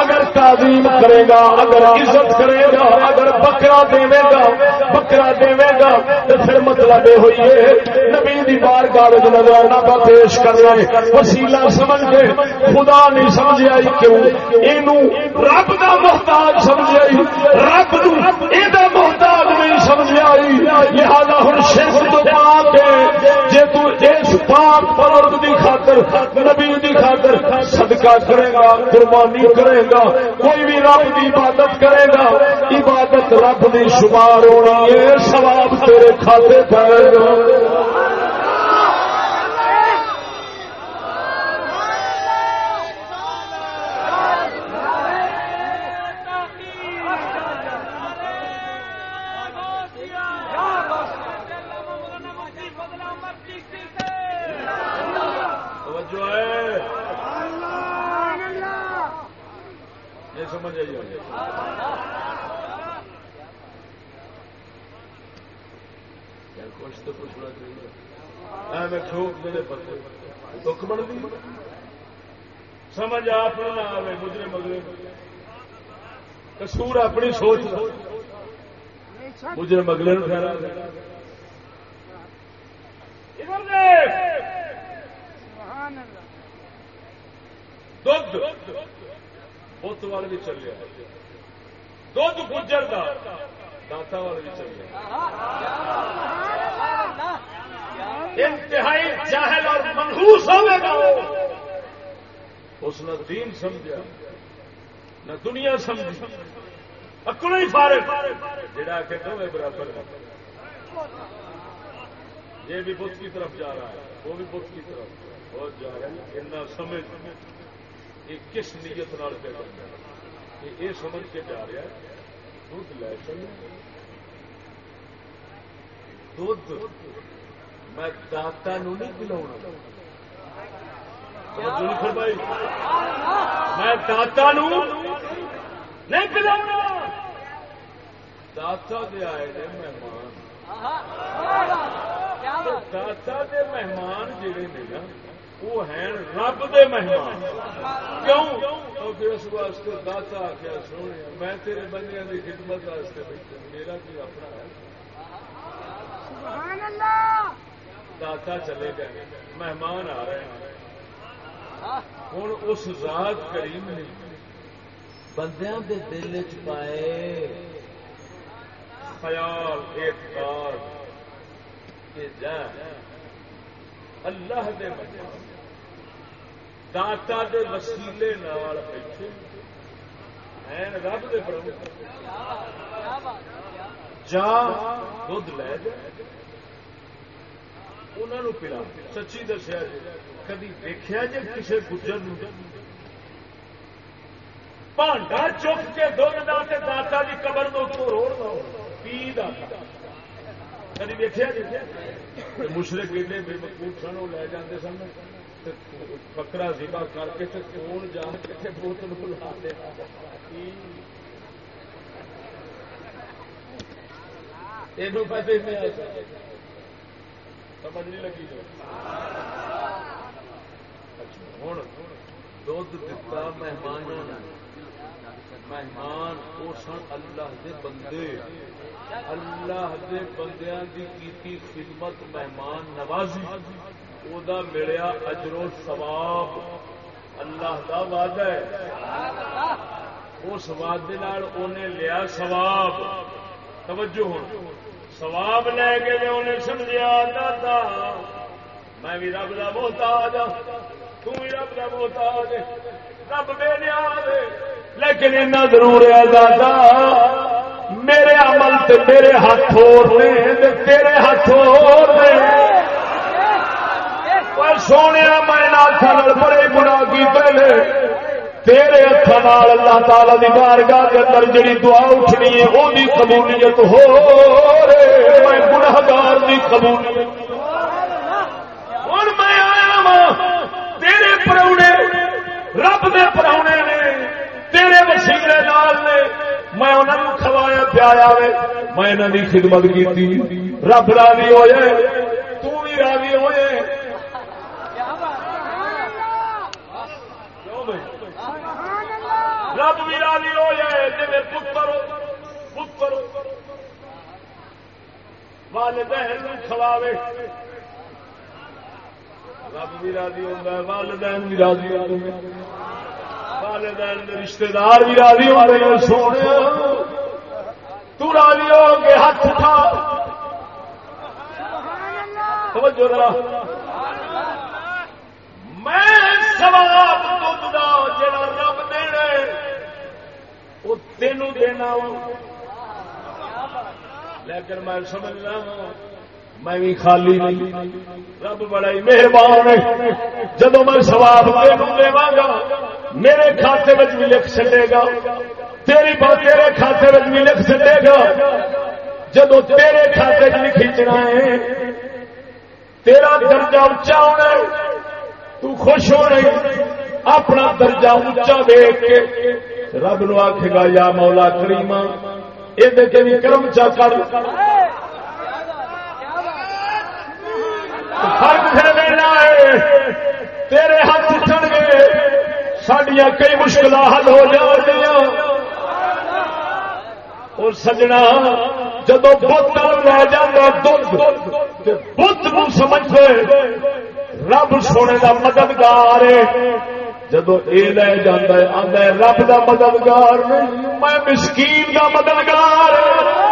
اگر تعظیم کرے گا، اگر عزت کرے گا، اگر بکرا دے گا، بکرا دے گا، تو پھر مطلب یہ ہوئی ہے، نبی دی بار کالج نظرانہ کا پیش کر رہے وسیلہ سمجھ کے خدا نہیں سمجھ آئی کیوں؟ یہ رب کا محتاج سمجھ آئی، رب یہ محتاج نہیں سمجھ آئی. لہذا ہوں شیخ تو پاک ہے. جے تو پاک پرورد دی خاطر، نبی دی خاطر صدقہ کرے گا، قربانی کرے گا، کوئی بھی رب کی عبادت کرے گا، عبادت رب کی شمار ہونی ہے سواب تیرے کھاتے پائے گا۔ سمجھ آئی کچھ تو پوچھنا چاہیے۔ میں چھوٹ میرے پتے دکھ بڑھتی سمجھ آپ نہ آئے گزرے مگرے کسور اپنی سوچ مجھے مگلے ٹھہرا دھد بت وال بھی چلے دھد گجر کا داتا وال بھی چلے انتہائی جاہل اور منہوس ہوئے گا اس نے دین سمجھا، نہ دنیا سمجھی۔ اکڑ ہی فارغ۔ جڑا کہ دو برابر یہ بھی بت کی طرف جا رہا ہے، وہ بھی بت کی طرف۔ بہت جا رہا ہے، اتنا سمجھ۔ یہ کس نیت نال پہ کرنا یہ سمجھ کے جا رہا ہے دھد لے چل دھد میں داتا نو نہیں پلا میں داتا نو نہیں پلا داتا دے آئے نے مہمان۔ داتا دے مہمان جڑے نے نا وہ ہیں رب دے مہمان۔ کیوں؟ اس واسطے داتا آخیا سونے میں تیرے بندے کی خدمت واسطے بیٹھا میرا کوئی اپنا ہے؟ داتا چلے گئے مہمان آ رہے ہیں۔ ہوں اس ذات کریم نے بندیاں دے دل چ پائے خیال اعتقاد کہ جا اللہ دے مہمان۔ داتا دے وسیلے نال بیٹھے۔ این رب دے پرو جا دھد لے جا۔ انہوں پلا۔ سچی دسیا جی کدی دیکھا جی کسی گجر پانڈا چک کے دھد دا داتا کی قبر تو روڑ دو۔ پی داتا۔ کدی دیکھا جی؟ مشرق ایڈے بے مقبول سن، وہ لے جاتے سن۔ بکرا زیبا کر کے کون جا کے بوتل بلا دے یہ پیسے سمجھ نہیں لگی اچھا، ہوں دھد دتا مہمان مہمان وہ سن اللہ دے بندے۔ اللہ دے بندیاں دی کیتی خدمت مہمان نوازی۔ دا ملیا اجرو ثواب اللہ دا وعدہ ہے اس وعدے انہیں لیا ثواب توجہ ہوں ثواب لے کے جو انہیں سمجھا دادا میں بھی رب کا محتاج تم بھی رب کا محتاج رب بے نیاز لیکن اتنا ضرور ہے دادا میرے عمل تے میرے ہاتھ اور نے تیرے ہاتھ اور نے سونے میں بڑے گنا کی پہلے تیرے ہاتھ اللہ تعالی دی بارگاہ کے اندر جڑی دعا اٹھنی ہے وہ بھی قبولیت ہو میں گناگار دی قبولیت ہوں میں آیا وا تیرے پرونے رب دے پرونے نے تیرے وسیلے نال نے میں انہوں نے کھوایا پیایا میں انہوں کی خدمت کی رب راضی ہوئے تو بھی راضی ہوئے رب بھی راضی ہو جائے جی پتر پتر والدین کھواوے رب بھی راضی ہوتا ہے، والدین بھی راضی ہوتے ہیں والدین کے رشتے دار بھی راضی ہو رہے ہیں، سونے۔ تو راضی ہو کے ہاتھ اٹھا۔ توجہ ذرا۔ میں سواب دودھ دا جڑا رب دینا وہ تینوں دینا لیکن میں سمجھنا میں بھی خالی نہیں۔ رب بڑا ہی مہربان ہے۔ جب میں سواب دوا گا۔ میرے کھاتے میں بھی لکھ سکے گا۔ تیری بات تیرے کھاتے میں بھی لکھ سکے گا۔ جب تیرے کھاتے میں کھینچنا ہے، تیرا درجہ اچا ہونا تو خوش ہو رہی اپنا درجہ اچا دیکھ کے رب نو آخے گا، یا مولا کریما یہ بھی کرم چا کر۔ فرق پھر دینا ہے، تیرے ہاتھ اٹھن گے سڈیا کئی مشکل حل ہو جا اور سجنا جب بت لے جانا دھد بت سمجھتے رب سونے کا مددگار جب یہ لے جانا آدھا رب کا مددگار نہیں، میں مسکین کا مددگار۔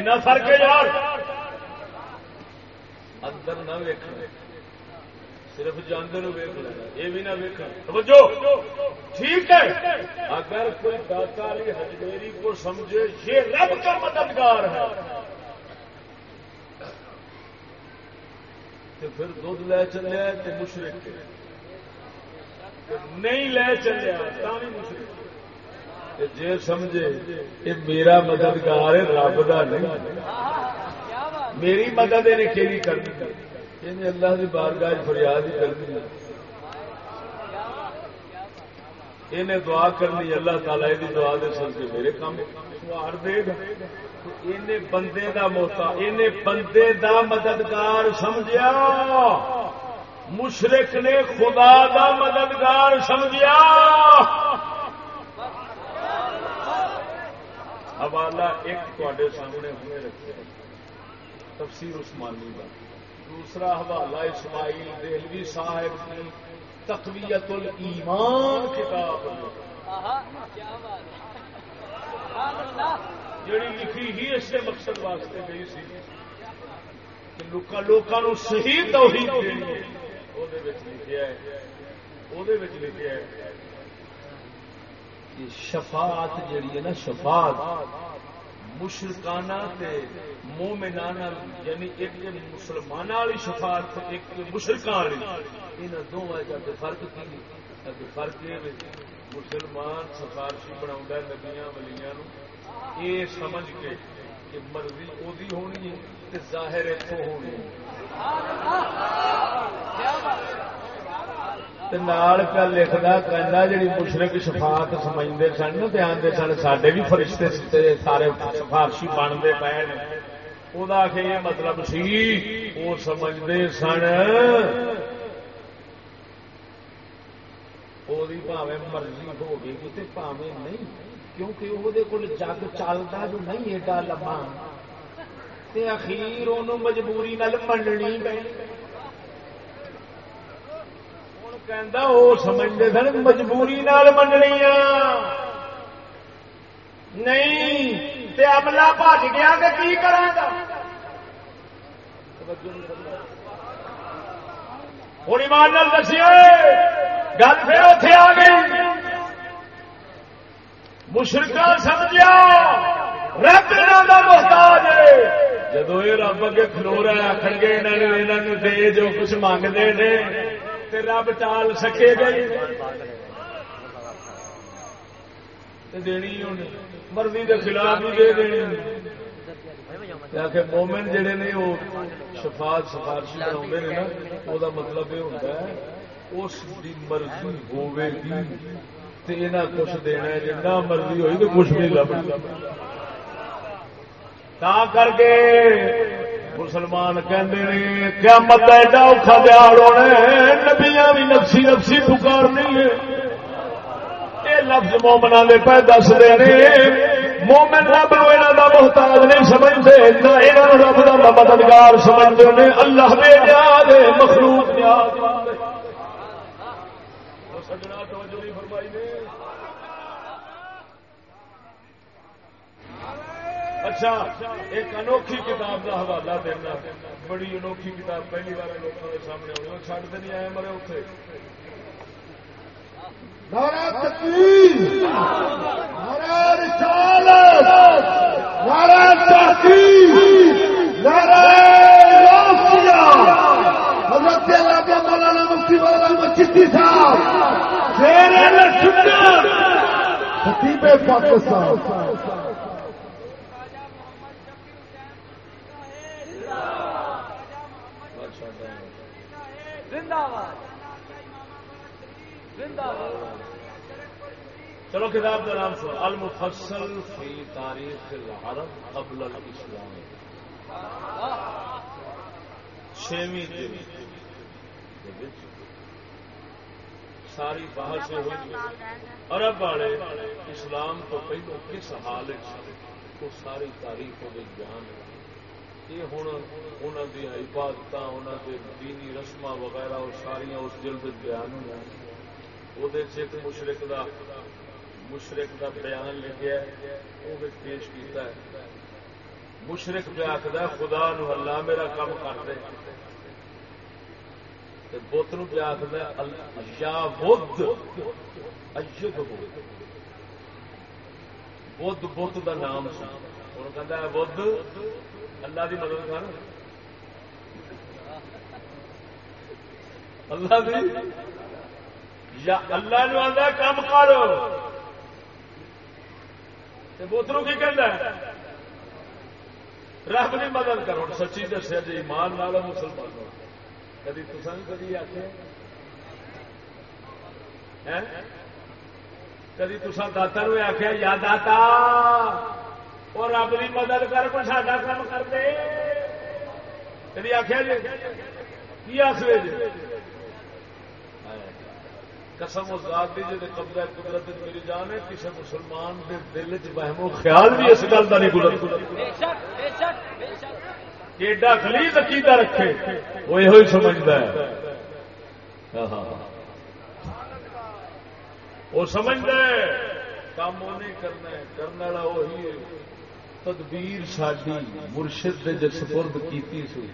فرق ہے یار اندر نہ ویک صرف جاندر ویک لینا یہ بھی نہ ویک توجہ ٹھیک ہے اگر کوئی داتا علی ہجمیری کو سمجھے یہ رب کا مددگار ہے تو پھر دھد لے چلے تو مشرق نہیں لے چلے بھی مشرق جی سمجھے یہ میرا مددگار ہے، رب کا نہیں۔ میری مدد انہیں کہ کرنی اللہ کی بارگاہ فریاد ہی کرنی انہیں دعا کرنی اللہ تعالی کی دعا دے سن کے میرے کام۔ سوار دے گا۔ بندے دا موتا بندے دا مددگار سمجھا مشرق نے خدا دا مددگار سمجھا حوالہ ایک تے سامنے ہوئے رکھے تفسیر عثمانی کا دوسرا حوالہ اسماعیل دہلوی صاحب کی تقویت الایمان کتاب جڑی لکھی ہی اس کے مقصد واسطے گئی سی۔ لوگوں صحیح توحید دینی وہ لکھا ہے۔ وہ لکھا ہے۔ شفاعت جیڑی ہے نا، شفاعت۔ مشرکانہ تے مومنانہ یعنی ایک مسلمان والی شفاعت ایک مشرکان والی۔ ان دونوں کا فرق کی فرق یہ مسلمان سفارشی بنا نبیا ولیاں یہ سمجھ کے کہ مرضی وہی ہونی ہے ظاہر اتوں ہونی ہے؟ پہ لکھتا کہنا جی مشرق شفاعت سمجھتے سن تو آدھے سن سڈے بھی فرشتے سارے سفارشی بنتے پے وہ یہ مطلب سی وہ سمجھتے سن پاوے مرضی ہو گئی تو پاوے نہیں کیونکہ وہ جگ چلتا جو نہیں ایڈا لما اخیر مجبوری نل منڈنی پی وہ سمجھتے سن مجبوری نال مننی نہیں تے عملہ بج گیا تو کی کرا ہوں ایمان دسی گل پھر اتے آ گئی مشرقہ سمجھا رب کا محتاج جدو یہ رب اگے کھلو رہا آخر گے یہاں دے جو کچھ منگتے ہیں رب ٹال سکے گا دینی مرضی کے خلاف ہی دے دینی مومن جڑے نے وہ شفاعت سفارشی بنا نا وہ مطلب یہ ہوتا ہے، اس کی مرضی ہوے گی۔ تو یہاں کچھ دینا جی نہ مرضی ہوئی تو کچھ نہیں لب تا کر کے مسلمان کہندے کیا مت ایڈا اوکھا دیال ہونا نبیاں بھی نفسی نفسی پکارنی ہے۔ یہ لفظ مومنا نے پہ دس دے مومن رب نو یہاں کا محتاج نہیں سمجھتے نہ یہاں رب دا مددگار سمجھتے ہیں اللہ دے یاد مخلوق یاد اچھا ایک انوکھی کتاب کا حوالہ دینا۔ بڑی انوکھی کتاب، پہلی بار لوگوں کے سامنے ہوئی چڑھتے نہیں آئے، مرے اتنے مولانا مفتی مولانا چیتی صاحب پاکستان۔ چلو کتاب کا نام سو المفصل فی تاریخ العرب قبل الاسلام۔ چھویں دن۔ ساری باہر سے ہوئی عرب والے اسلام تو پہلو کس حال وہ ساری تاریخ ہو بیان یہ ہوں انہوں نے عبادت انہوں نے دینی رسم وغیرہ اور ساریا اس جلد بیان وہ مشرق دا مشرق دا بیان لکھا وہ پیش کیتا ہے۔ مشرق پہ آخر خدا نو اللہ میرا کام کر دے۔ بت نو پہ آخر یا بدھ بدھ بت۔ کا نام سن۔ ہوں کہ بدھ اللہ کی مدد کر۔ اللہ دی یا اللہ نے آتا کام کر۔ بوتروں کی کہہ رب کی مدد کرو سچی دسیا جی ایمان نال مسلمان کدی تسان کدی آخ کدی تسان داتا آخیا یا داتا! اور رب کی مدد کر کوئی ساڈا کام کر دے کدی آخیا جی کی آخر جی قسم ذات دی جی قبضہ قدرت میری جان ہے کسی مسلمان دے دل چ خیال بھی اس گل کا نہیں گزر ایڈا خلیز عقیدہ رکھے وہ یہ سمجھتا ہے ہاں،۔ وہ سمجھتا ہے کام وہ نہیں کرنا ہے کرنے والا وہی ہے تدبیر ساری مرشد دے سپرد کیتی سی۔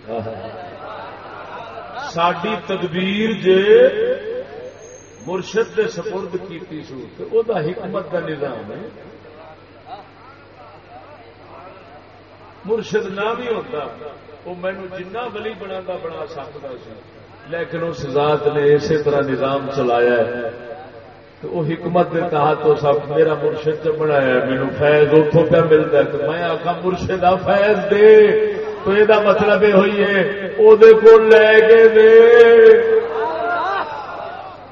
ساری تدبیر جے مرشد دے سپرد کیتی سو او دا حکمت دا نظام ہے۔ مرشد نہ بھی ہوتا وہ مینو جنہ ولی بنا بنا سکتا سی۔ لیکن اس ذات نے اسی طرح نظام چلایا ہے۔ وہ حکمت نے کہا تو سب میرا مرشد چ بنایا مینو فیض اتوں پہ ملتا ہے۔ تو میں آخا مرشد آ فیض دے۔ تو یہ مطلب یہ ہوئی ہے وہ لے کے دے۔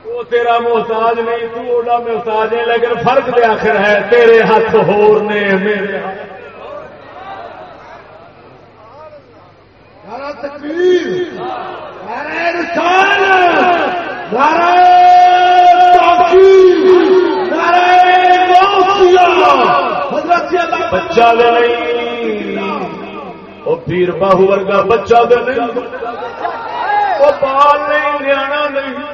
وہ تیرا محتاج نہیں، تو محتاج ہے لیکن فرق دے آخر ہے، تیرے ہاتھ ہور نے، میرے تقریر بچہ دے نہیں۔ وہ پیر باہو ورگا بچہ دے نہیں۔ وہ بال نہیں نیا نہیں۔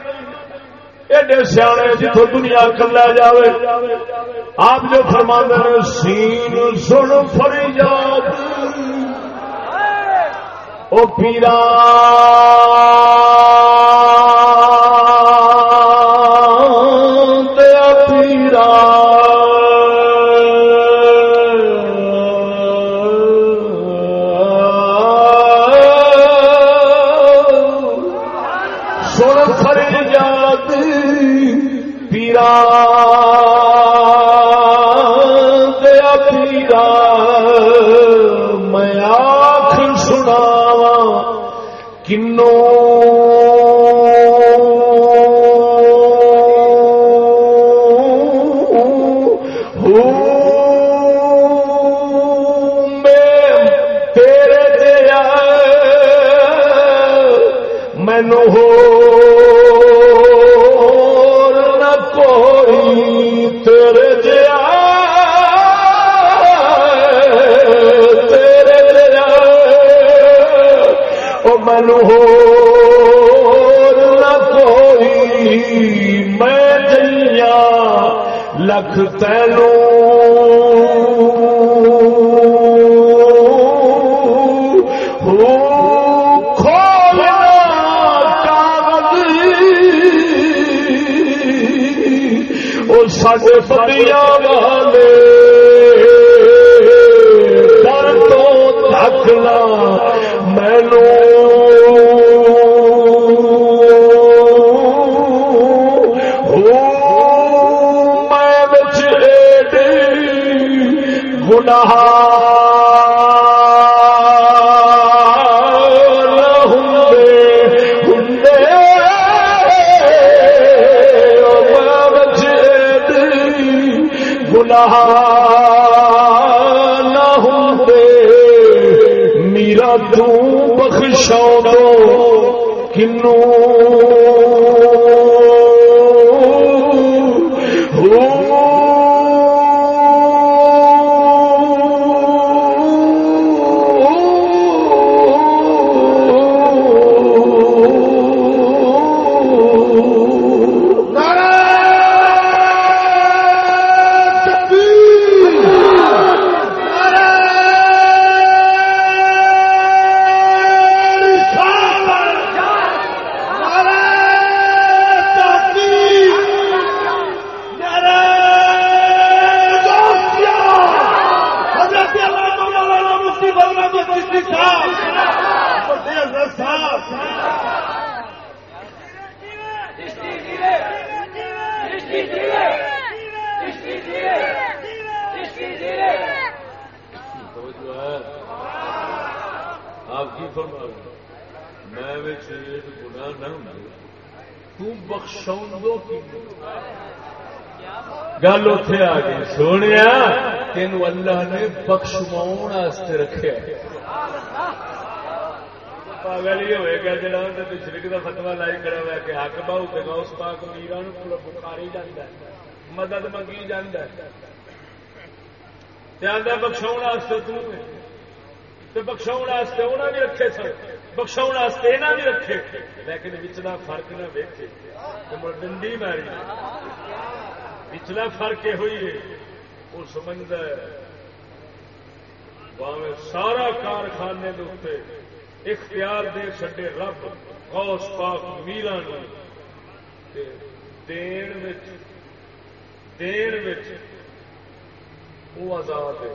ایڈے سیانے جتوں دنیا کلا جائے آپ جو فرما سین سن فری جات پیرا۔ کوئی میں جیا لکھ تینو ساڈے تخشو کنو حق بہو کے گا پاک میرا بخاری جانا مدد منگی جانا بخشا تو بھی رکھے سن یہاں بھی رکھے لیکن فرق نہ ویکے ڈنڈی ماری فرق یہ ہوئی ہے وہ سمجھتا ہے سارا کارخانے کے اختیار دے سڈے رب غوث پاک میرا دین دین وہ آزاد ہے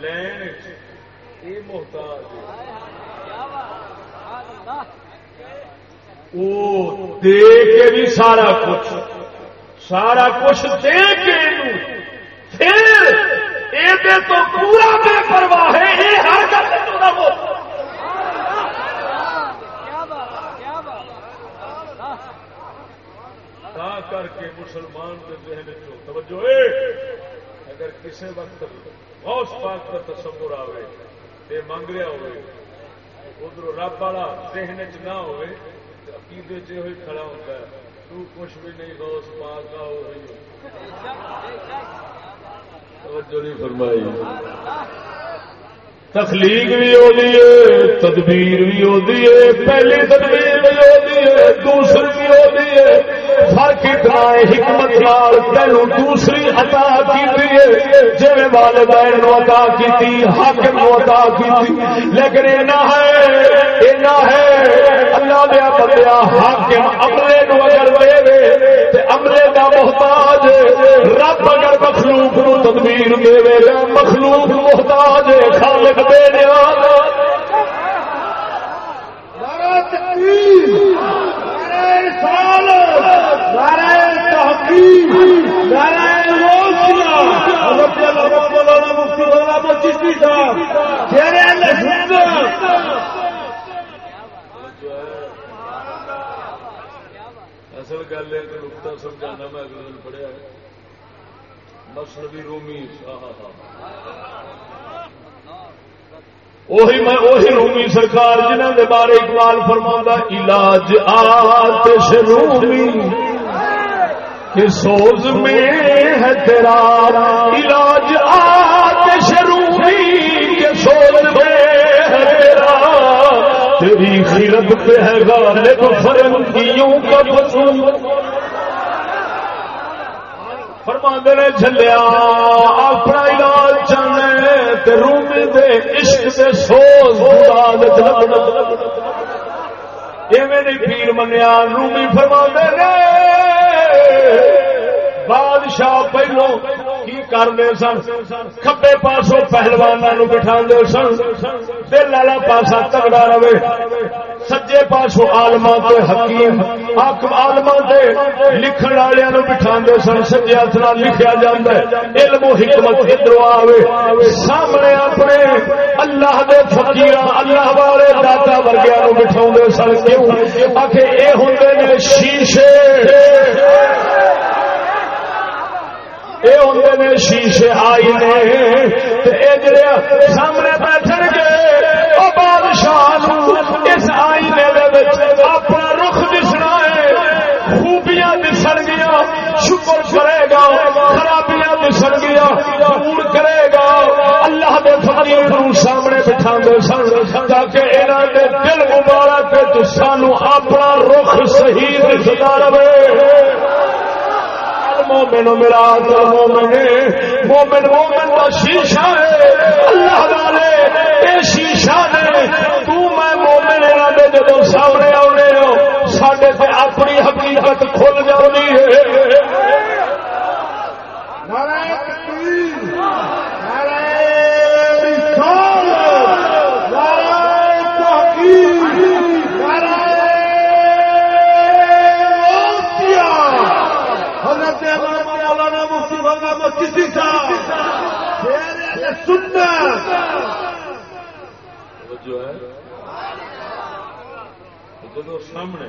لین یہ محتاج وہ دے کے بھی سارا کچھ سارا کچھ دے کے پھر یہ تو پورا بے پرواہ ہے یہ ہر گل کر کے مسلمان کے ذہن توجہ اگر کسی وقت غوث پاک کا تصور آئے تے منگ رہا ہوئے، ادھر رب والا ذہن چ نہ ہوئے عقیدے چ ہوئی کھڑا ہوتا ہے، تو کچھ بھی نہیں غوث پاک کا ہو رہی توجہ نہیں فرمائی۔ تخلیق بھی ہوتی ہے، تدبیر بھی ہوتی ہے، پہلی تدبیر بھی ہوتی ہے، دوسری بھی ہوتی ہے۔ فرق اتنا حکمت لال تینو دوسری عطا کی جی والدین نو عطا کی حاکم نو عطا کی لیکن اینا ہے اینا ہے۔ اللہ دیا بندیا حاکم عملے نو اگر دے، تے عملے دا محتاج رب اگر مخلوق نو تدبیر دے گا مخلوق محتاج خالق دے نیاز نعرہ تکبیر۔ نعرہ رسالت۔ اصل گل ہے کہ نقطہ سمجھانا میں اگلے دن پڑھیا مسلوی رومی وہی میں وہی رومی سرکار جنہوں کے بارے اقبال فرما علاج آتش رومی کہ سوز میں ہے تیرا علاج آتش تیری رب پہ ہے غالب فرنگیوں کا پسند فرما نے چلیا اپنا علاج چلنے رومی دے عشق دے سوز مراد ایویں پیر منیا، رومی فرما نے، بادشاہ پہلو کی کرتے سن؟ کبے پاسوں پہلوانوں بٹھا سن۔ دل والا پاسا تگڑا رہے۔ سجے پاسوں آلما کے حکیم آلما کے لکھن والوں بٹھا سن۔ سجے ہاتھ لکھا جا علم و حکمت ادھر آئے سامنے اپنے اللہ دے فقیر اللہ والے دادا ورگیا بٹھا سن۔ کیوں؟ آ کے یہ ہوں نے شیشے۔ یہ ہوں نے شیشے آئی نے سامنے بیٹھ گے وہ بادشاہ اس آئینے اپنا رخ دسنا ہے۔ خوبیاں دسن گیا، شکر کرے گا، خرابیاں دسن گیا دور کرے گا۔ اللہ دے فقیر نو سامنے بٹھا دے سن، تاکہ یہاں دے دل مبارک سانو اپنا رخ صحیح دستا رہے۔ مومن میرا مومن مومن مومن کا شیشہ ہے۔ اللہ والے یہ شیشہ نے تو میں مومن ارادے جب سامنے آنے ہو سڈے سے اپنی حقیقت کھل جانی ہے۔ جو ہے۔ جب سامنے۔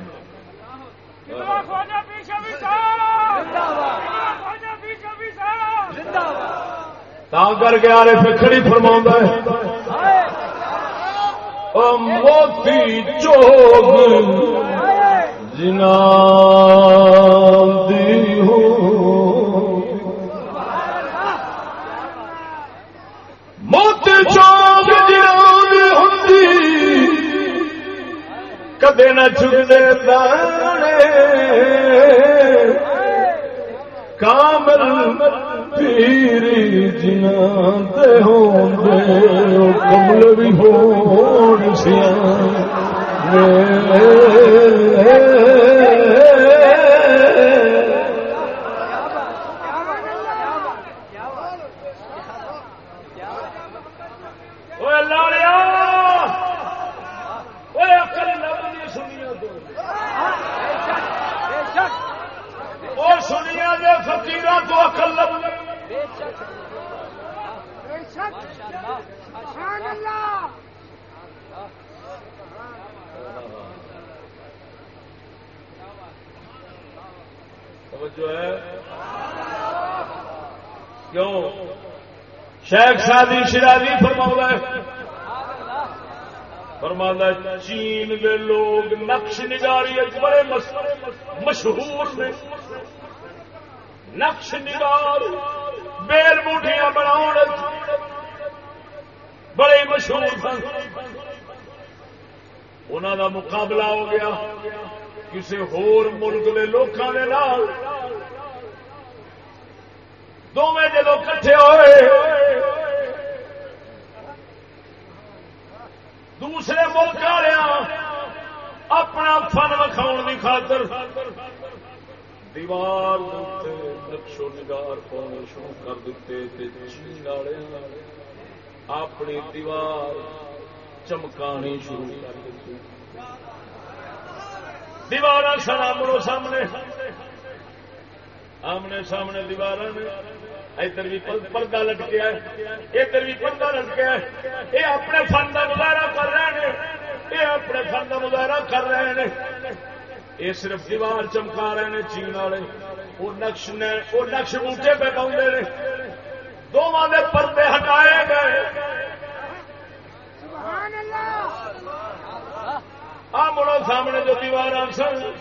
کر کے آرے پکڑی فرما موتی چوگ۔ جنا چوک جی جران کدے نہ چکتے دانے۔ کامل پیری جناتے ہوں کمل بھی ہون سیاں۔ سنیا دے فکیر تو اکل جو ہے۔ کیوں؟ شیخ شادی شرادی فرما ہے فرما چین دے لوگ نقش نگاری بڑے مشہور نے۔ نقش نگار بیل موٹیاں بنا بڑے مشہور سن۔ انہوں کا مقابلہ ہو گیا کسی ہور ملک کے لوگوں کے نال۔ دونوں جدو کٹھے ہوئے دوسرے ملک والے اپنا فن وکھاؤ کی خاطر دیوار نقش و نگار پاؤنے شروع کر دیتے چین والے اپنی دیوار چمکانی شروع کر دیتی دیوار سن آمنو سامنے۔ آمنے سامنے دیوار ادھر بھی پردہ لٹکیا ادھر بھی پردہ لٹکیا یہ اپنے فن کا مظاہرہ کر رہے ہیں۔ یہ اپنے فن کا مظاہرہ کر رہے ہیں۔ یہ صرف دیوار چمکا رہے ہیں چین والے۔ وہ نقش نے وہ نقش بوٹے پہ پاؤں دونوں کے پردے ہٹائے گئے۔ آ مڑو سامنے جو دیوار سن۔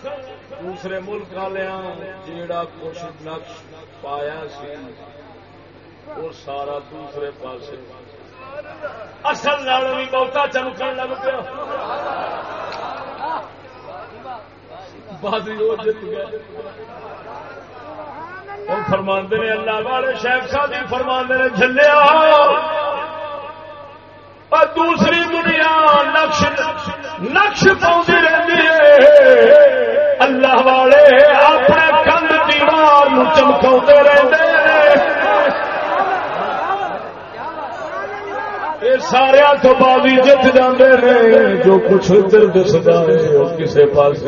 دوسرے ملک والے جیڑا کچھ نقش پایا سی۔ وہ سارا دوسرے پاس اصل نال بھی بہتا چمکن لگ پیا۔ بازی وہ جیت فرماندے نے اللہ والے شیخ صاحب جی فرماندے نے جلیا اور دوسری دنیا نقش نقش پاؤں رہتی ہے۔ اللہ والے اپنے کند دیوار چمکا رہتے سارے تو بازی جت جاندے نے، جو کچھ ادھر دستا ہے، وہ کسی پاس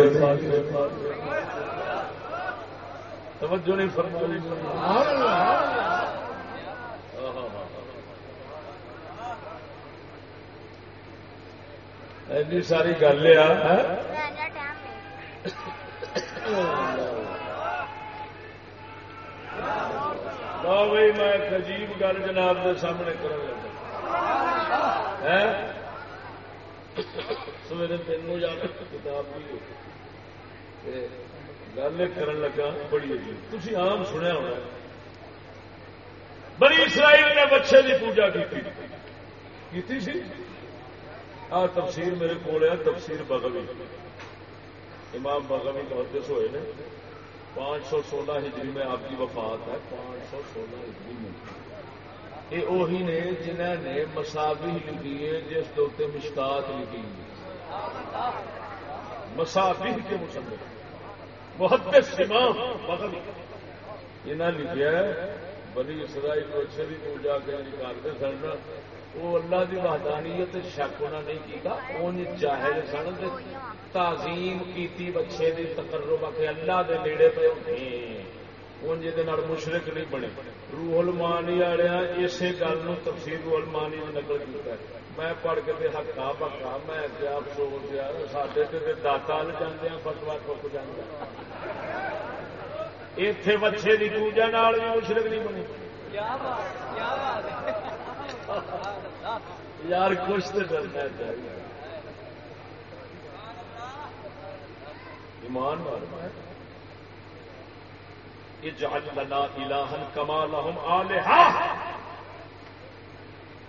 توجہ نہیں فرمائی۔ ایسی ساری گل ہے ہاں؟ میں عجیب گل جناب کے سامنے کر سویرے تینوں جا کتاب بھی گل کر لگا، بڑی عجیب۔ تھی آم سنیا ہونا بڑی اسرائیل نے بچے کی پوجا کی سی؟ آ تفسیر میرے کو تفسیر بغوی۔ امام بغوی محدث ہوئے نے۔ پانچ سو سولہ ہجری میں آپ کی وفات ہے۔ پانچ سو سولہ ہجری میں۔ یہ وہی نے جنہ نے مساوی لکھی ہے، جس کے اتنے مشکات لکھی ہے مساوی کے مسلم محدث امام بغوی انہیں لکھا ہے، بنی اسرائیل کو اچھے بھی پوجا کے نکالتے سن وہ اللہ کی وحدانیت شک انہیں نہیں کیتا ان جاہل سن تعظیم کیتی بچے دی تقرب کے اللہ دے نیڑے پہ ہوتے ان جی مشرق نہیں بنے روح المانی والے اسی گل تفصیل روح المانی نے نقل کیا میں پڑھ کے ہکا پکا میں کیا افسوس یار سڈے تو داتا جانے فتوا ٹک جانا اتے بچے کی پوجا بھی مشرق نہیں بنے یار کچھ تو کرنا چاہیے ایمان مار یہ لنا الہن کما لہم آلہا۔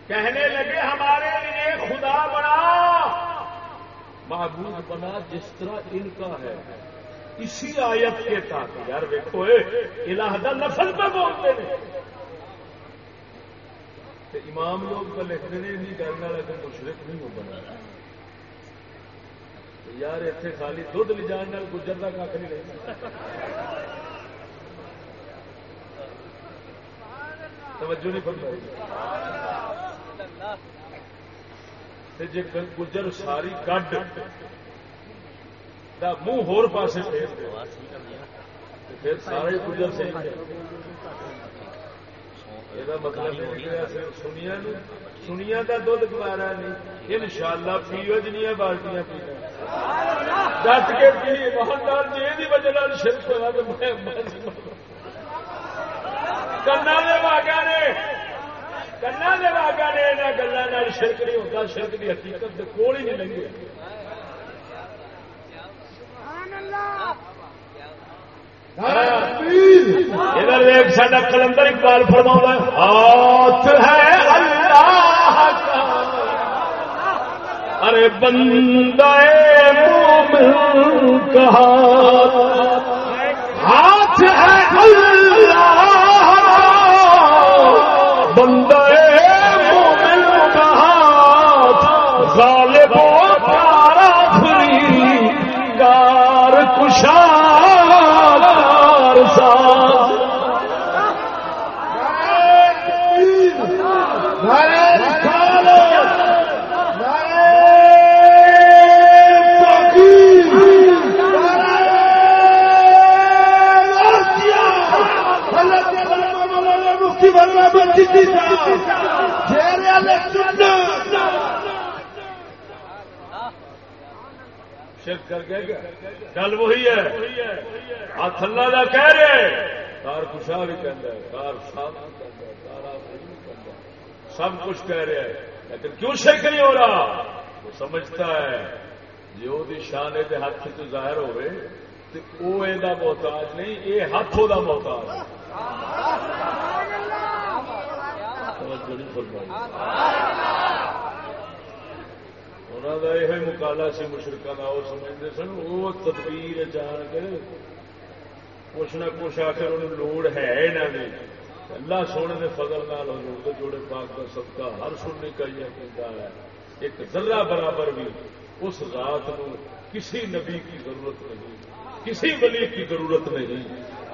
کہنے لگے ہمارے لیے خدا بنا۔ معبود بنا جس طرح ان کا ہے۔ اسی آیت کے تحت یار دیکھو الہ دا پہ بولتے ہیں۔ امام لوگ تو لکھتے ہیں نہیں کرنا لیکن مشرق نہیں ہو بنا۔ یار اتنے خالی دھد لے جان گجر کا کھ نہیں رہتا۔ توجہ نہیں فرمائی۔ جی گجر ساری کڈ منہ ہور پاسے پھر سارے گجر سے سنیا کا دھد گوارا نہیں ان شاء اللہ پیو جنیا بالٹیاں ڈٹ کے پی جی وجہ شرک ہوا تو کنا دے واگا نے کنا دے واگا نے یہاں گلوں شرک نہیں ہوتا شرک کی حقیقت کول ہی نہیں لگے ادھر ایک سڈا کلندر اقبال فرما ہاتھ ہے اللہ کا ارے بندہ مومن کا ہاتھ ہے اللہ بندہ کر کے گل وہی ہے۔ ہاتھ اللہ کا کہہ رہے کار کشا بھی کہہ کار صاف سب کچھ کہہ رہے ہیں۔ لیکن کیوں شرک نہیں ہو رہا؟ وہ سمجھتا ہے جی جو شان ہے ہاتھ سے ظاہر ہوئے تو وہ یہ محتاج نہیں یہ ہاتھ وہ محتاج انہوں کا یہ مکالا سی مشرقہ کا وہ سمجھتے سن وہ تدبیر جان کے کچھ نہ کچھ آخر انہوں لوڑ ہے یہاں کی اللہ سونے کے فضل نال حضور کے جوڑے پاک کا صدقہ ہر سننے کا یہ کہتا ہے ایک ذرہ برابر بھی اس ذات کو کسی نبی کی ضرورت نہیں کسی ولی کی ضرورت نہیں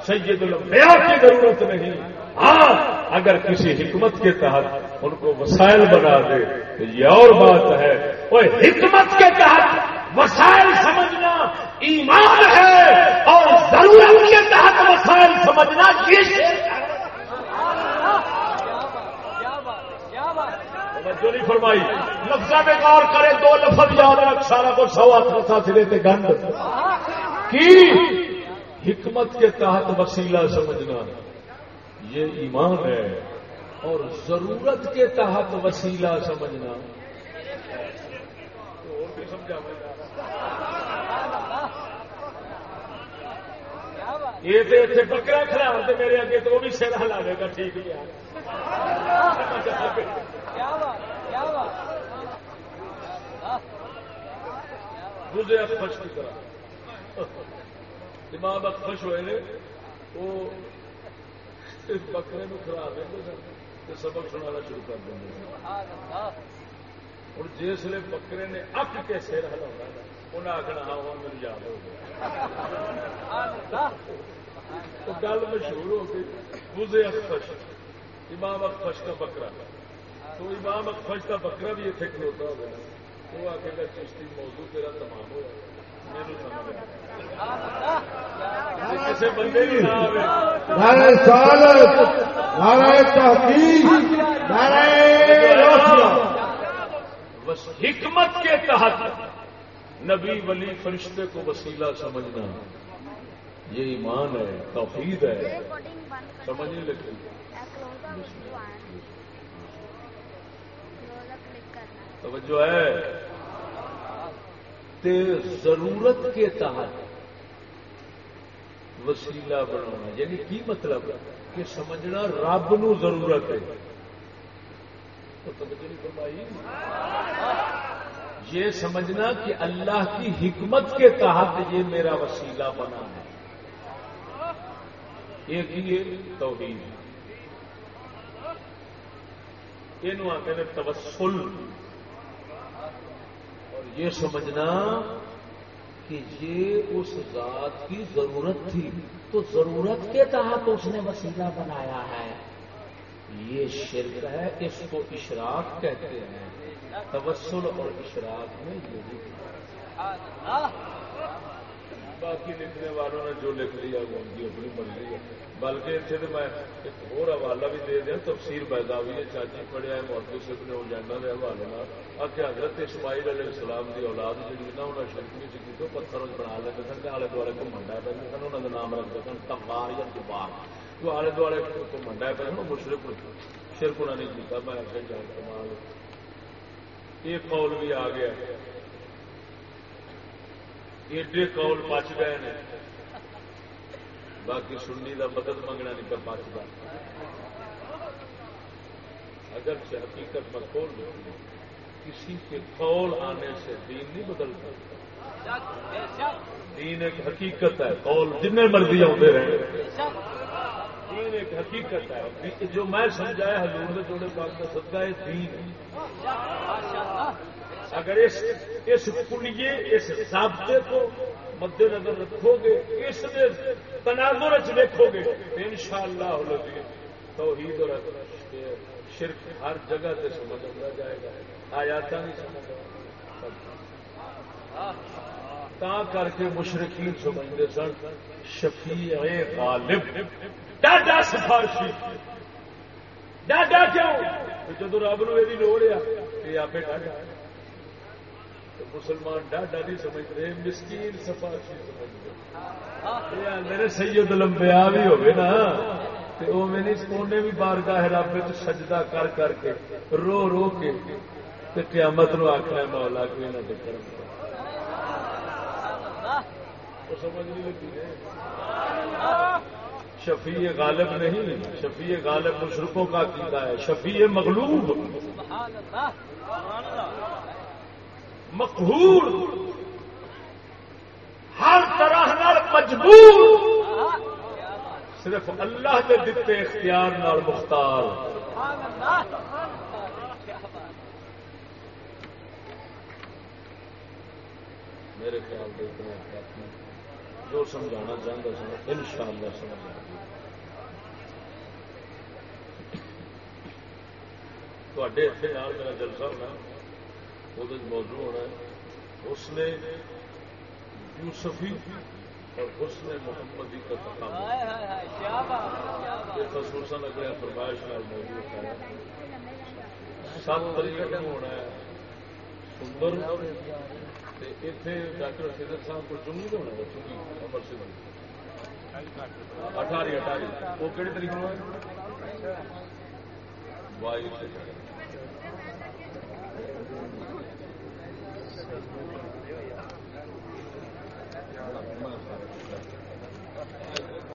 سید الانبیاء کی ضرورت نہیں۔ ہاں اگر کسی حکمت کے تحت ان کو وسائل بنا دے، تو یہ اور بات ہے۔ وہ حکمت کے تحت وسائل سمجھنا ایمان ہے اور ضرورت کے تحت وسائل سمجھنا یہ نہیں فرمائی۔ لفظ میں غور کرے دو لفظ یاد رکھ، سارا کو سو ہاتھ سرے تے گند۔ کی؟ حکمت کے تحت وسیلہ سمجھنا، یہ ایمان ہے۔ اور ضرورت کے تحت وسیلہ سمجھنا۔ یہ تو اتنے بکرا کھلا میرے اگے تو وہ بھی سر ہلا گا، ٹھیک ہے۔ دوسرے خوش کی دماغ خوش ہوئے نے وہ بکرے نو کھلا دیں سبق سنا شروع کر دیں ہوں جس بکرے نے اک کے سر ہلا انہیں آخنا ہاں وہ میرے یاد ہو گیا۔ گل مشہور ہو گئی بوزے اخش امام اخش کا بکرا۔ تو امام اخش کا بکرا بھی اتنے کھلوتا ہوگا وہ آ کے چشتی موضوع تیرا تمام حکمت کے تحت نبی ولی فرشتے کو وسیلہ سمجھنا۔ یہ ایمان ہے توحید ہے۔ سمجھ نہیں لگتی؟ توجہ ہے۔ تے ضرورت کے تحت وسیلہ بنا یعنی کی مطلب؟ کہ سمجھنا رب نو ضرورت ہے۔ یہ سمجھنا کہ اللہ کی حکمت کے تحت یہ میرا وسیلہ بنا ہے۔ ایک ہی توحید۔ یہ آتے ہیں تبسل یہ سمجھنا کہ یہ اس ذات کی ضرورت تھی۔ تو ضرورت کے تحت اس نے وسیلہ بنایا ہے۔ یہ شرک ہے، اس کو اشراق کہتے ہیں۔ تبسل اور اشراق میں یہ باقی لکھنے والوں نے جو لکھ لیا وہ ان کی اپنی مرضی ہے بلکہ اتنے تو میں ایک اور حوالہ بھی دے دیا تفسیر پیداوی ہے چاچی پڑھیا ہے محدود صاحب نے اجانا کے حوالے آ کے حضرت اسماعیل علیہ السلام کی اولاد جی نا انہیں شرک نہیں چکی تو پتھر بنا لیتے سن آلے دوالے گھومن ڈے پہ سن انہوں کا نام رکھتے سن تمبار یا دوبار تو آلے دوالے گھومن ڈے پہ سن مشرق شرک انہیں نہیں کیتا میں آخر جان کمال ایک قول بھی آ گیا ایڈے قول بچ گئے ہیں باقی سننی کا مدد منگنا نہیں کر بچتا اگر حقیقت میں کھول کسی کے قول آنے سے دین نہیں بدل سکتا دین ایک حقیقت ہے، قول جن مرضی آتے رہے دین ایک حقیقت ہے۔ جو میں سمجھایا حضور جوڑے پاک کا سدا ہے، دین اگر اس اس کلیے، اس ضابطے کو مد نظر رکھو گے اس تناظر دیکھو گے ان شاء اللہ توحید اور شرک ہر جگہ سے سمجھ آ جائے گا۔ آیات نہیں سمجھ تا کر کے مشرقین سمجھتے سن، شفیع غالب۔ ڈاڈا سفارشی۔ ڈاڈا کیوں؟ جب رب نو یہ لوڑ ہے، یہ آپ ڈاڈا تو مسلمان ڈاڈا نہیں سمجھتے مسکین سفارشی سمجھتے۔ میرے سید لمبیا بھی ہوگی نا بھی بارگاہ رب سجدہ کر کر کے رو رو کے قیامت نو آخنا مولا کوئی نہ ٹکر سمجھ نہیں لگی۔ شفیع غالب نہیں شفیع غالب مشرقوں کا عقیدہ ہے شفیع مغلوب۔ مقہور، ہر طرح نال مجبور۔ صرف اللہ کے دیتے اختیار نال مختار۔ میرے خیال میں جو سمجھانا چاہتا سر ان شاء اللہ سمجھ آ تے میرا جلسہ ہونا۔ وہ موضوع ہونا ہے اس نے یوسفی اور حسن محمدی کا تقاضا یہ خصوصاً اگلے فرمائش کا موضوع ہے۔ سات طریقے کا ہونا ہے۔ سندر اتنے ڈاکٹر سیدر صاحب کو چنگی تو ہونا ہے چنگی امر سے اٹھاری اٹھاری۔ وہ کہڑے طریقے میں وائیو سے ہاں